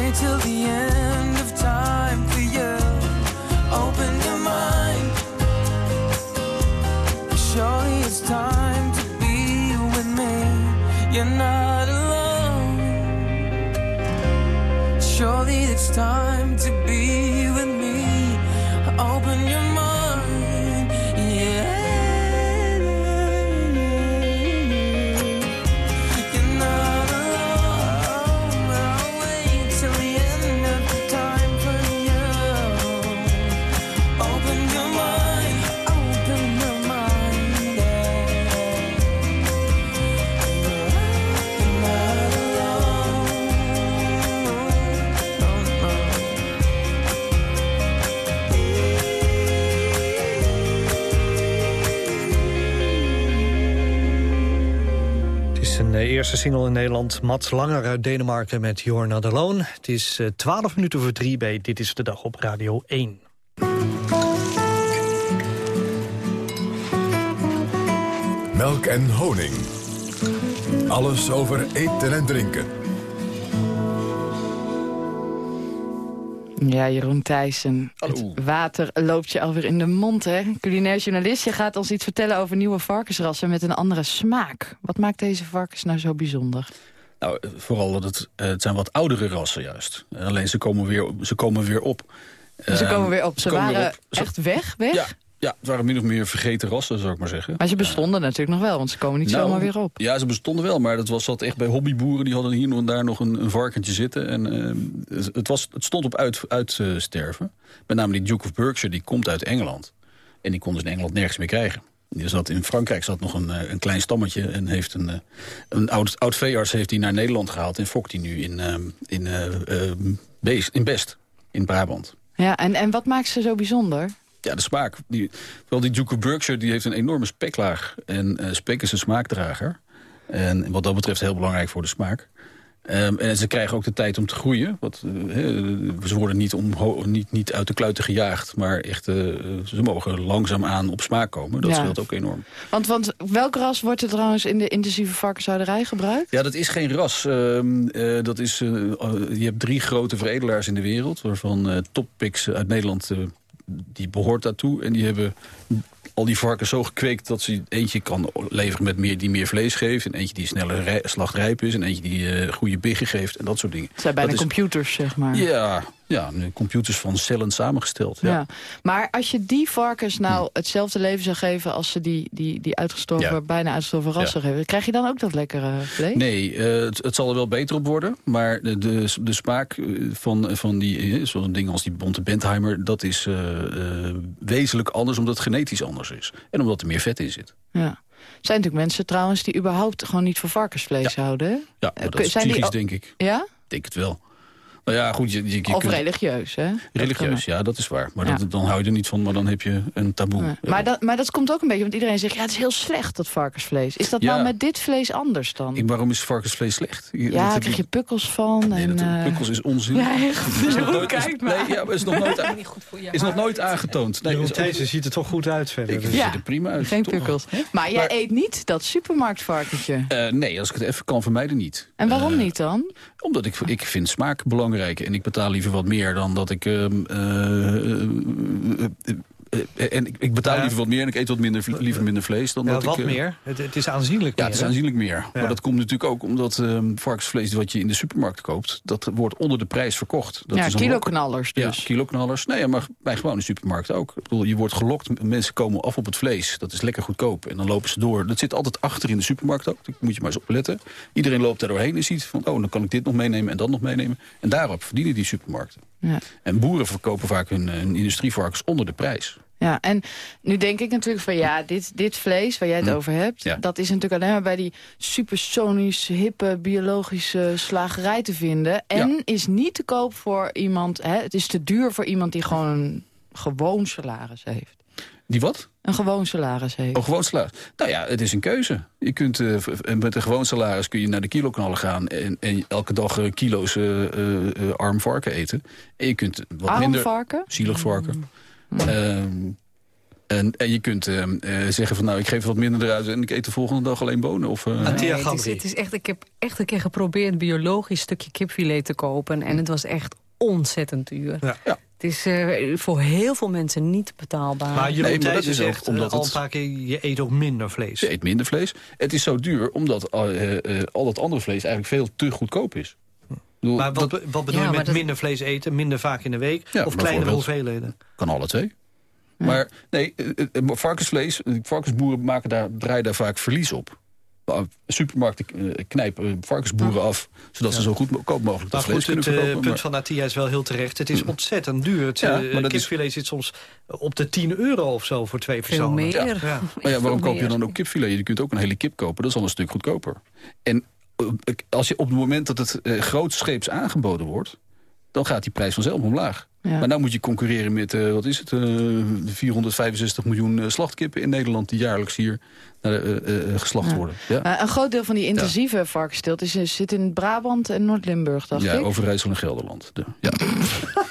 Wait till the end of time for you. Open your mind. Surely it's time to be with me. You're not alone. Surely it's time to be eerste single in Nederland. Mats Langer uit Denemarken met You're Not Alone. Het is eh, 12 minuten voor drie bij Dit is de Dag op Radio 1. Melk en honing. Alles over eten en drinken. Ja, Jeroen Thijssen. Het water loopt je alweer in de mond, hè? Culinair journalist, je gaat ons iets vertellen over nieuwe varkensrassen met een andere smaak. Wat maakt deze varkens nou zo bijzonder? Nou, vooral dat het, eh, het zijn wat oudere rassen juist. En Alleen ze komen weer, ze komen weer op. Ze Ehm, komen weer op. Ze, waren op. Echt weg, weg? Ja, ja, het waren min of meer vergeten rassen, zou ik maar zeggen. Maar ze bestonden natuurlijk nog wel, want ze komen niet Nou, zomaar weer op. Ja, ze bestonden wel, maar dat was zat echt bij hobbyboeren. Die hadden hier en daar nog een, een varkentje zitten. En eh, het, was, het stond op uit, uitsterven. Met name die Duke of Berkshire, die komt uit Engeland. En die kon dus in Engeland nergens meer krijgen. Die zat in Frankrijk zat nog een, eh, een klein stammetje en heeft een, eh, een oud, oud veearts heeft die naar Nederland gehaald en fokt die nu in, in, Beest, in Best, in Brabant. Ja, en, en wat maakt ze zo bijzonder? Ja, de smaak. Die, wel die Duke of Berkshire die heeft een enorme speklaag. En eh spek is een smaakdrager. En wat dat betreft heel belangrijk voor de smaak. Ehm, en ze krijgen ook de tijd om te groeien. Want, eh, ze worden niet, omho- niet, niet uit de kluiten gejaagd. Maar echt, eh, ze mogen langzaamaan op smaak komen. Dat Ja. scheelt ook enorm. Want, want welk ras wordt er trouwens in de intensieve varkenshouderij gebruikt? Ja, dat is geen ras. Ehm, eh, dat is, je hebt drie grote veredelaars in de wereld... waarvan Toppix uit Nederland, die behoort daartoe. En die hebben al die varkens zo gekweekt dat ze eentje kan leveren met meer, die meer vlees geeft... en eentje die sneller rij- slachtrijp is... en eentje die eh, goede biggen geeft en dat soort dingen. Het zijn bijna Dat is- computers, zeg maar. Ja, ja, computers van cellen samengesteld. Ja. Ja. Maar als je die varkens nou hetzelfde leven zou geven... als ze die, die, die uitgestorven, Ja. bijna uitgestorven rassen geven... krijg je dan ook dat lekkere vlees? Nee, eh, het, het zal er wel beter op worden. Maar de, de, de smaak eh, van, van die, eh, zo'n ding als die bonte Bentheimer... dat is wezenlijk anders omdat het genetisch anders is. En omdat er meer vet in zit. Ja. Er zijn natuurlijk mensen trouwens die überhaupt gewoon niet van varkensvlees houden. hè? Ja, dat is zijn die psychisch, ook- denk ik. Ja? Ik denk het wel. Nou ja, goed. Je, je, je Of kunt- religieus, hè? Religieus, ja, dat is waar. Maar Ja. dat, dan hou je er niet van, maar dan heb je een taboe. Ja. Maar, dat, maar dat komt ook een beetje, want iedereen zegt... ja, het is heel slecht, dat varkensvlees. Is dat Ja. nou met dit vlees anders dan? Ik, waarom is varkensvlees slecht? Je- ja, dat daar krijg je pukkels van. Nee, en, dat, eh, pukkels is onzin. Ja, echt. Is nog nooit, is, kijk maar. nee, ja, is nog nooit, aan- is nog nooit aangetoond. Nee, is Thijssen ziet er toch goed uit verder. Ik dus- ziet er prima uit. Geen toch? pukkels. Maar jij eet niet dat supermarktvarkentje. Eh, nee, als ik het even kan vermijden niet. En waarom Eh, niet dan? Omdat ik, ik vind smaak belangrijk. En ik betaal liever wat meer dan dat ik... ehm, eh, eh, eh, en ik, ik betaal Ja. liever wat meer en ik eet wat minder, liever minder vlees. Dan Ja, dat wat ik, eh, meer? Het, het is aanzienlijk Ja, meer. het is aanzienlijk meer. Ja. Maar dat komt natuurlijk ook omdat ehm, varkensvlees wat je in de supermarkt koopt... dat wordt onder de prijs verkocht. Dat ja, is een kiloknallers dus. Ja, kiloknallers. Nee, maar bij gewone supermarkten ook. Ik bedoel, je wordt gelokt, mensen komen af op het vlees. Dat is lekker goedkoop. En dan lopen ze door. Dat zit altijd achter in de supermarkt ook. Daar moet je maar eens op letten. Iedereen loopt daar doorheen en ziet van... oh, dan kan ik dit nog meenemen en dat nog meenemen. En daarop verdienen die supermarkten. Ja. En boeren verkopen vaak hun, hun industrievarkens onder de prijs. Ja, en nu denk ik natuurlijk van ja, dit, dit vlees waar jij het Hm. over hebt... Ja. dat is natuurlijk alleen maar bij die supersonisch, hippe, biologische slagerij te vinden. En is niet te koop voor iemand... Hè, het is te duur voor iemand die gewoon een gewoon salaris heeft. Die wat? Een gewoon salaris heeft. Oh, gewoon salaris. Nou ja, het is een keuze. Je kunt, eh, en met een gewoon salaris kun je naar de kiloknallen gaan... en, en elke dag eh, kilo's eh, eh, eh, arm varken eten. En je kunt wat Arm minder... varken? Zielig varken. Ehm, en, en je kunt ehm, eh, zeggen van nou, ik geef wat minder eruit... en ik eet de volgende dag alleen bonen. Of, eh, Nee, het, is, het is echt, ik heb echt een keer geprobeerd biologisch stukje kipfilet te kopen. En het was echt ontzettend duur. Ja. Het is eh, voor heel veel mensen niet betaalbaar. Maar Jeroen Nee, maar dat is ook zegt eh, omdat al het- een paar keer... je eet ook minder vlees. Je eet minder vlees. Het is zo duur omdat eh, eh, al dat andere vlees eigenlijk veel te goedkoop is. Bedoel, Maar wat, dat wat bedoel Ja, je met dat- minder vlees eten? Minder vaak in de week? Ja, of kleinere hoeveelheden? kan alle twee. Maar nee, varkensvlees, varkensboeren maken daar, draaien daar vaak verlies op. Supermarkten eh, knijpen eh, varkensboeren af, zodat ze zo goedkoop mogelijk dat Maar vlees goed, het kunnen eh, verkopen. punt maar- van Natia is wel heel terecht. Het is ontzettend duur. Het Ja, maar dat is- kipfilet zit soms op de 10 euro of zo voor twee personen. meer. Ja. Maar ja, waarom veel koop je dan ook kipfilet? Je kunt ook een hele kip kopen, dat is al een stuk goedkoper. En als je op het moment dat het eh, grootscheeps aangeboden wordt... dan gaat die prijs vanzelf omlaag. Ja. Maar nou moet je concurreren met, eh, wat is het, eh, 465 miljoen eh, slachtkippen in Nederland... die jaarlijks hier eh, eh, eh, geslacht Ja. worden. Ja, Eh, een groot deel van die intensieve varkensteelt is, zit in Brabant en Noord-Limburg, dacht ja ik. Overijssel en Gelderland. De, ja.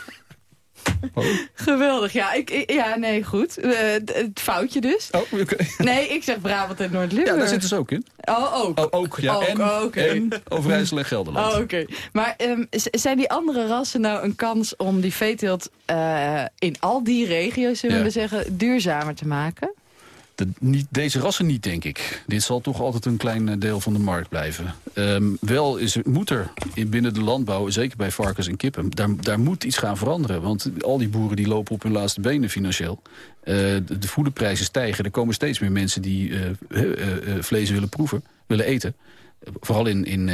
Geweldig, ja. Ik, ja, nee, goed. Eh, het foutje dus. Oh, oké. Nee, ik zeg Brabant en Noord-Limburg. Ja, daar zitten ze ook in. Oh, ook. Oh, ook, ja. Ook, en, ook, en. Overijssel en Gelderland. Oh, oké. Maar ehm, zijn die andere rassen nou een kans om die veeteelt eh, in al die regio's, zullen Ja. we zeggen, duurzamer te maken? Niet, deze rassen niet, denk ik. Dit zal toch altijd een klein eh, deel van de markt blijven. Ehm, wel is, moet er in, binnen de landbouw, zeker bij varkens en kippen... Daar, daar moet iets gaan veranderen. Want al die boeren die lopen op hun laatste benen financieel. Eh, de, de voederprijzen stijgen. Er komen steeds meer mensen die eh, vlees willen proeven, willen eten. Vooral in, in,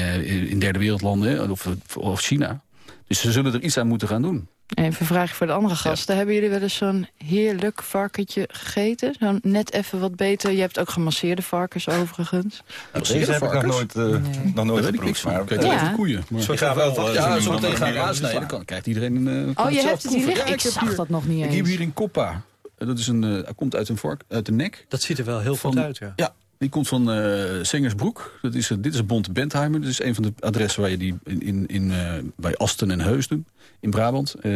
in derde wereldlanden of, of China. Dus ze zullen er iets aan moeten gaan doen. Even een vraagje voor de andere gasten. Hebben jullie wel eens zo'n heerlijk varkentje gegeten? Zo'n net even wat beter. Je hebt ook gemasseerde varkens overigens. Deze heb ik nog nooit, uh, nog nooit geproefd. Maar ik weet Ja. over koeien. Maar Ik ga wel, eh, ja, zo meteen dan gaan de aansnijden. manier Dan krijgt iedereen een... eh, kan Oh, je hebt het hier proeven. liggen? Ja, Ik zag hier- dat nog niet Ik heb eens. hier een koppa. Dat is een, eh, hij komt uit een vork, uit de nek. Dat ziet er wel heel Van- goed uit, ja. Ja, die komt van eh Sengersbroek. Dat is, dit is Bonte Bentheimer. Dat is een van de adressen waar je die in, in, in, eh, bij Asten en Heusden in Brabant. Eh,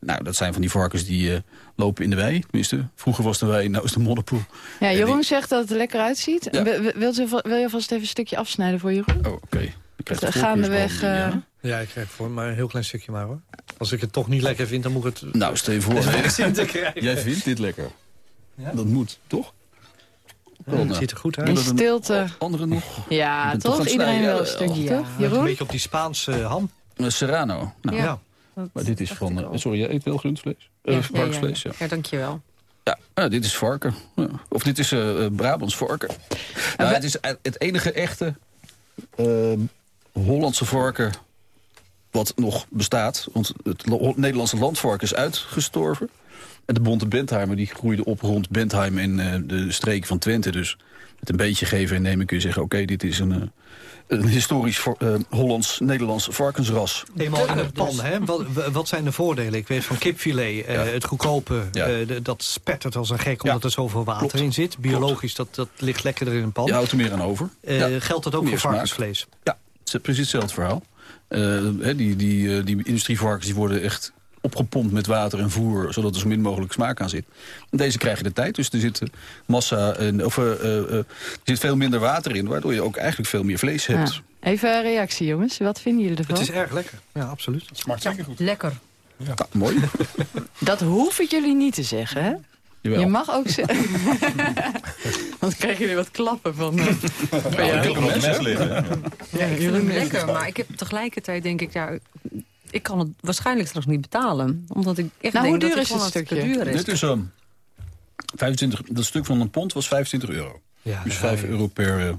nou, dat zijn van die varkens die eh, lopen in de wei. Tenminste, vroeger was de wei, nou is de modderpoel. Ja, En Jeroen die- zegt dat het er lekker uitziet. Ja. Wil, wil, je- wil je vast even een stukje afsnijden voor Jeroen? Oh, oké. De Gaandeweg... ja. Ja, ik krijg voor, maar een heel klein stukje maar hoor. Als ik het toch niet lekker vind, dan moet ik het... Nou, stel je voor. Jij vindt dit lekker. Ja? Dat moet, toch? Ja, het ziet er goed uit. In een- stilte. Anderen nog? Ja, toch Iedereen wel een stukje, Ja, toch? Een Jeroen? beetje op die Spaanse ham. Eh, Serrano. Nou, Ja. ja. Maar dit is van... eh, sorry, jij eet wel rundvlees? Eh, Ja, ja, ja, varkensvlees, ja. ja, dankjewel. Ja, nou, dit is varken. Ja. Of dit is eh eh, Brabants varken. Nou, het is het enige echte eh, Hollandse varken wat nog bestaat. Want het Nederlandse landvarken is uitgestorven. En de bonte Bentheimer die groeide op rond Bentheim en eh, de streek van Twente. Dus met een beetje geven en nemen kun je zeggen... oké, dit is een, eh, een historisch eh, Hollands-Nederlands varkensras. Eenmaal in een pan, hè? Wat, wat zijn de voordelen? Ik weet van kipfilet, eh, het goedkope, Ja. eh, dat spettert als een gek omdat Ja. er zoveel water Klopt. in zit. Biologisch, dat, dat ligt lekkerder in een pan. Je houdt er meer aan over. Eh, Ja. Geldt dat ook Meer voor smaak. varkensvlees? Ja, het is precies hetzelfde verhaal. Eh, hè, die, die, die industrievarkens die worden echt opgepompt met water en voer... zodat er zo min mogelijk smaak aan zit. En deze krijgen de tijd, dus er zit eh, massa... En, of, eh, eh, er zit veel minder water in... waardoor je ook eigenlijk veel meer vlees hebt. Ja. Even een reactie, jongens. Wat vinden jullie ervan? Het is erg lekker. Ja, absoluut. Het smaakt zeker goed. Lekker. Nou, mooi. Dat hoeven jullie niet te zeggen, hè? Jawel. Je mag ook zeggen... Want krijgen jullie wat klappen van... eh, Ja, jou. ik heb het mes liggen. Ja, ik vind hem lekker, maar ik heb tegelijkertijd denk ik... Ja, ik kan het waarschijnlijk straks niet betalen. Omdat ik echt Nou, denk hoe dat duur het is het stukje? duur is. Dit is ehm 25, dat stuk van een pond was 25 euro. Ja, dus daar 5 ga je. euro per... eh,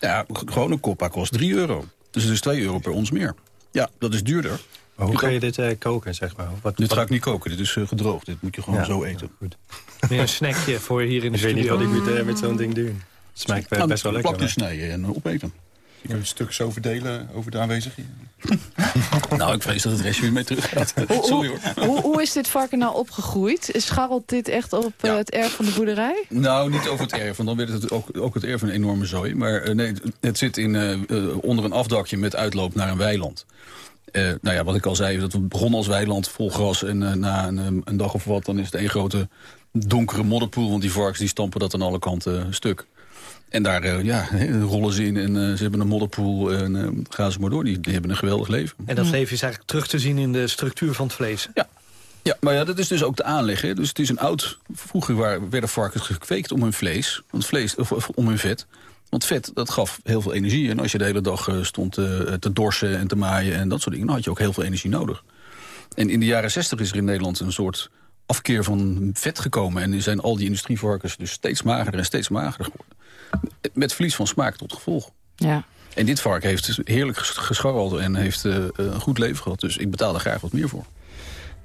ja, gewoon een koppa kost 3 euro. Dus het is 2 euro per ons meer. Ja, dat is duurder. Maar hoe ga je dit eh, koken, zeg maar? Wat, Dit wat- ga ik niet koken, dit is eh, gedroogd. Dit moet je gewoon Ja, zo eten. Goed. Een snackje voor hier in de Ik weet niet studio. wat ik moet met zo'n ding doen. Het smaakt Nou, best wel lekker. Plakjes snijden en opeten. Je kunt het stuk zo verdelen over de aanwezigen. nou, ik vrees dat het restje weer mee terug gaat. Hoe, Sorry hoe, hoor. hoe, hoe is dit varken nou opgegroeid? Scharrelt dit echt op eh, het erf van de boerderij? Nou, niet over het erf, want dan werd het ook, ook het erf een enorme zooi. Maar eh, nee, het zit in, eh, onder een afdakje met uitloop naar een weiland. Eh, nou ja, wat ik al zei, dat we begonnen als weiland vol gras... en na een, een dag of wat, dan is het één grote donkere modderpoel... want die varkens die stampen dat aan alle kanten stuk. En daar eh, ja, rollen ze in en eh, ze hebben een modderpoel en eh, gaan ze maar door. Die, die hebben een geweldig leven. En dat leven is eigenlijk terug te zien in de structuur van het vlees. Ja. Ja, maar ja, dat is dus ook de aanleg. Hè. Dus het is een oud... Vroeger waar, werden varkens gekweekt om hun vlees, want vlees of, of om hun vet. Want vet, dat gaf heel veel energie. En als je de hele dag stond te dorsen en te maaien en dat soort dingen... dan had je ook heel veel energie nodig. En in de jaren zestig is er in Nederland een soort afkeer van vet gekomen. En zijn al die industrievarkens dus steeds magerder en steeds magerder geworden. Met verlies van smaak tot gevolg. Ja. En dit varken heeft dus heerlijk ges- gescharreld en heeft eh, een goed leven gehad. Dus ik betaal er graag wat meer voor.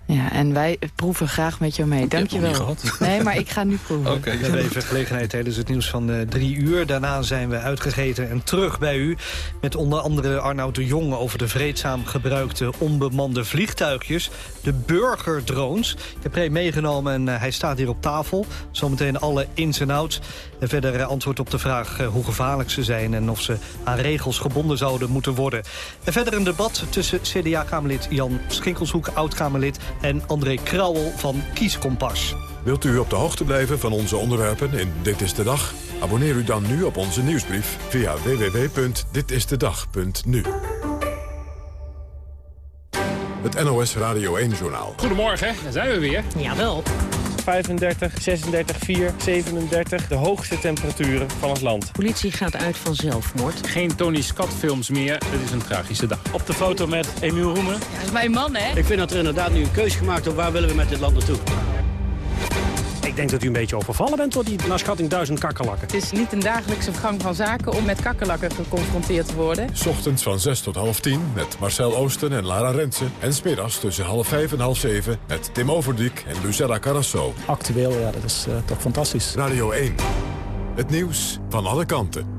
Ja, en wij proeven graag met jou mee. Dank je wel. Nee, maar ik ga nu proeven. We hebben even gelegenheid tijdens het nieuws van eh, drie uur. Daarna zijn we uitgegeten en terug bij u. Met onder andere Arnoud de Jong over de vreedzaam gebruikte onbemande vliegtuigjes. De burgerdrones. Ik heb er meegenomen en eh, hij staat hier op tafel. Zometeen alle ins en outs. En verder eh, antwoord op de vraag eh, hoe gevaarlijk ze zijn... en of ze aan regels gebonden zouden moeten worden. En verder een debat tussen CDA-Kamerlid Jan Schinkelshoek, oud-Kamerlid... en André Krauwel van Kieskompas. Wilt u op de hoogte blijven van onze onderwerpen in Dit is de Dag? Abonneer u dan nu op onze nieuwsbrief via www.ditistedag.nu. Het NOS Radio 1-journaal. Goedemorgen, daar zijn we weer. Jawel. 35, 36, 4, 37. De hoogste temperaturen van het land. Politie gaat uit van zelfmoord. Geen Tony Scott films meer. Het is een tragische dag. Op de foto met Emiel Roemen. Dat is mijn man, hè? Ik vind dat er inderdaad nu een keuze gemaakt wordt. Waar willen we met dit land naartoe? Ik denk dat u een beetje overvallen bent door die naar schatting duizend kakkerlakken. Het is niet een dagelijkse gang van zaken om met kakkerlakken geconfronteerd te worden. Ochtends van 6 tot half 10 met Marcel Oosten en Lara Rensen. En smiddags tussen half 5 en half 7 met Tim Overdiek en Lucella Carrasso. Actueel, ja, dat is uh, toch fantastisch. Radio 1. Het nieuws van alle kanten.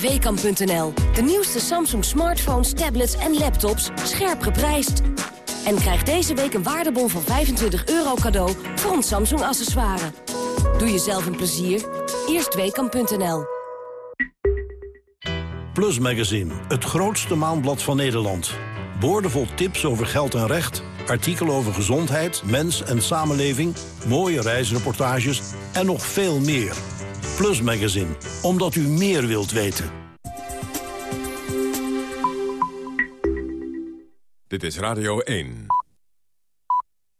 Bij Weekamp.nl. De nieuwste Samsung smartphones, tablets en laptops scherp geprijsd. En krijg deze week een waardebon van 25 euro cadeau voor ons Samsung accessoire. Doe jezelf een plezier. Eerst Weekamp.nl. Plus Magazine, het grootste maandblad van Nederland. Boordevol tips over geld en recht, artikelen over gezondheid, mens en samenleving... mooie reisreportages en nog veel meer... Plus Magazine, omdat u meer wilt weten. Dit is Radio 1.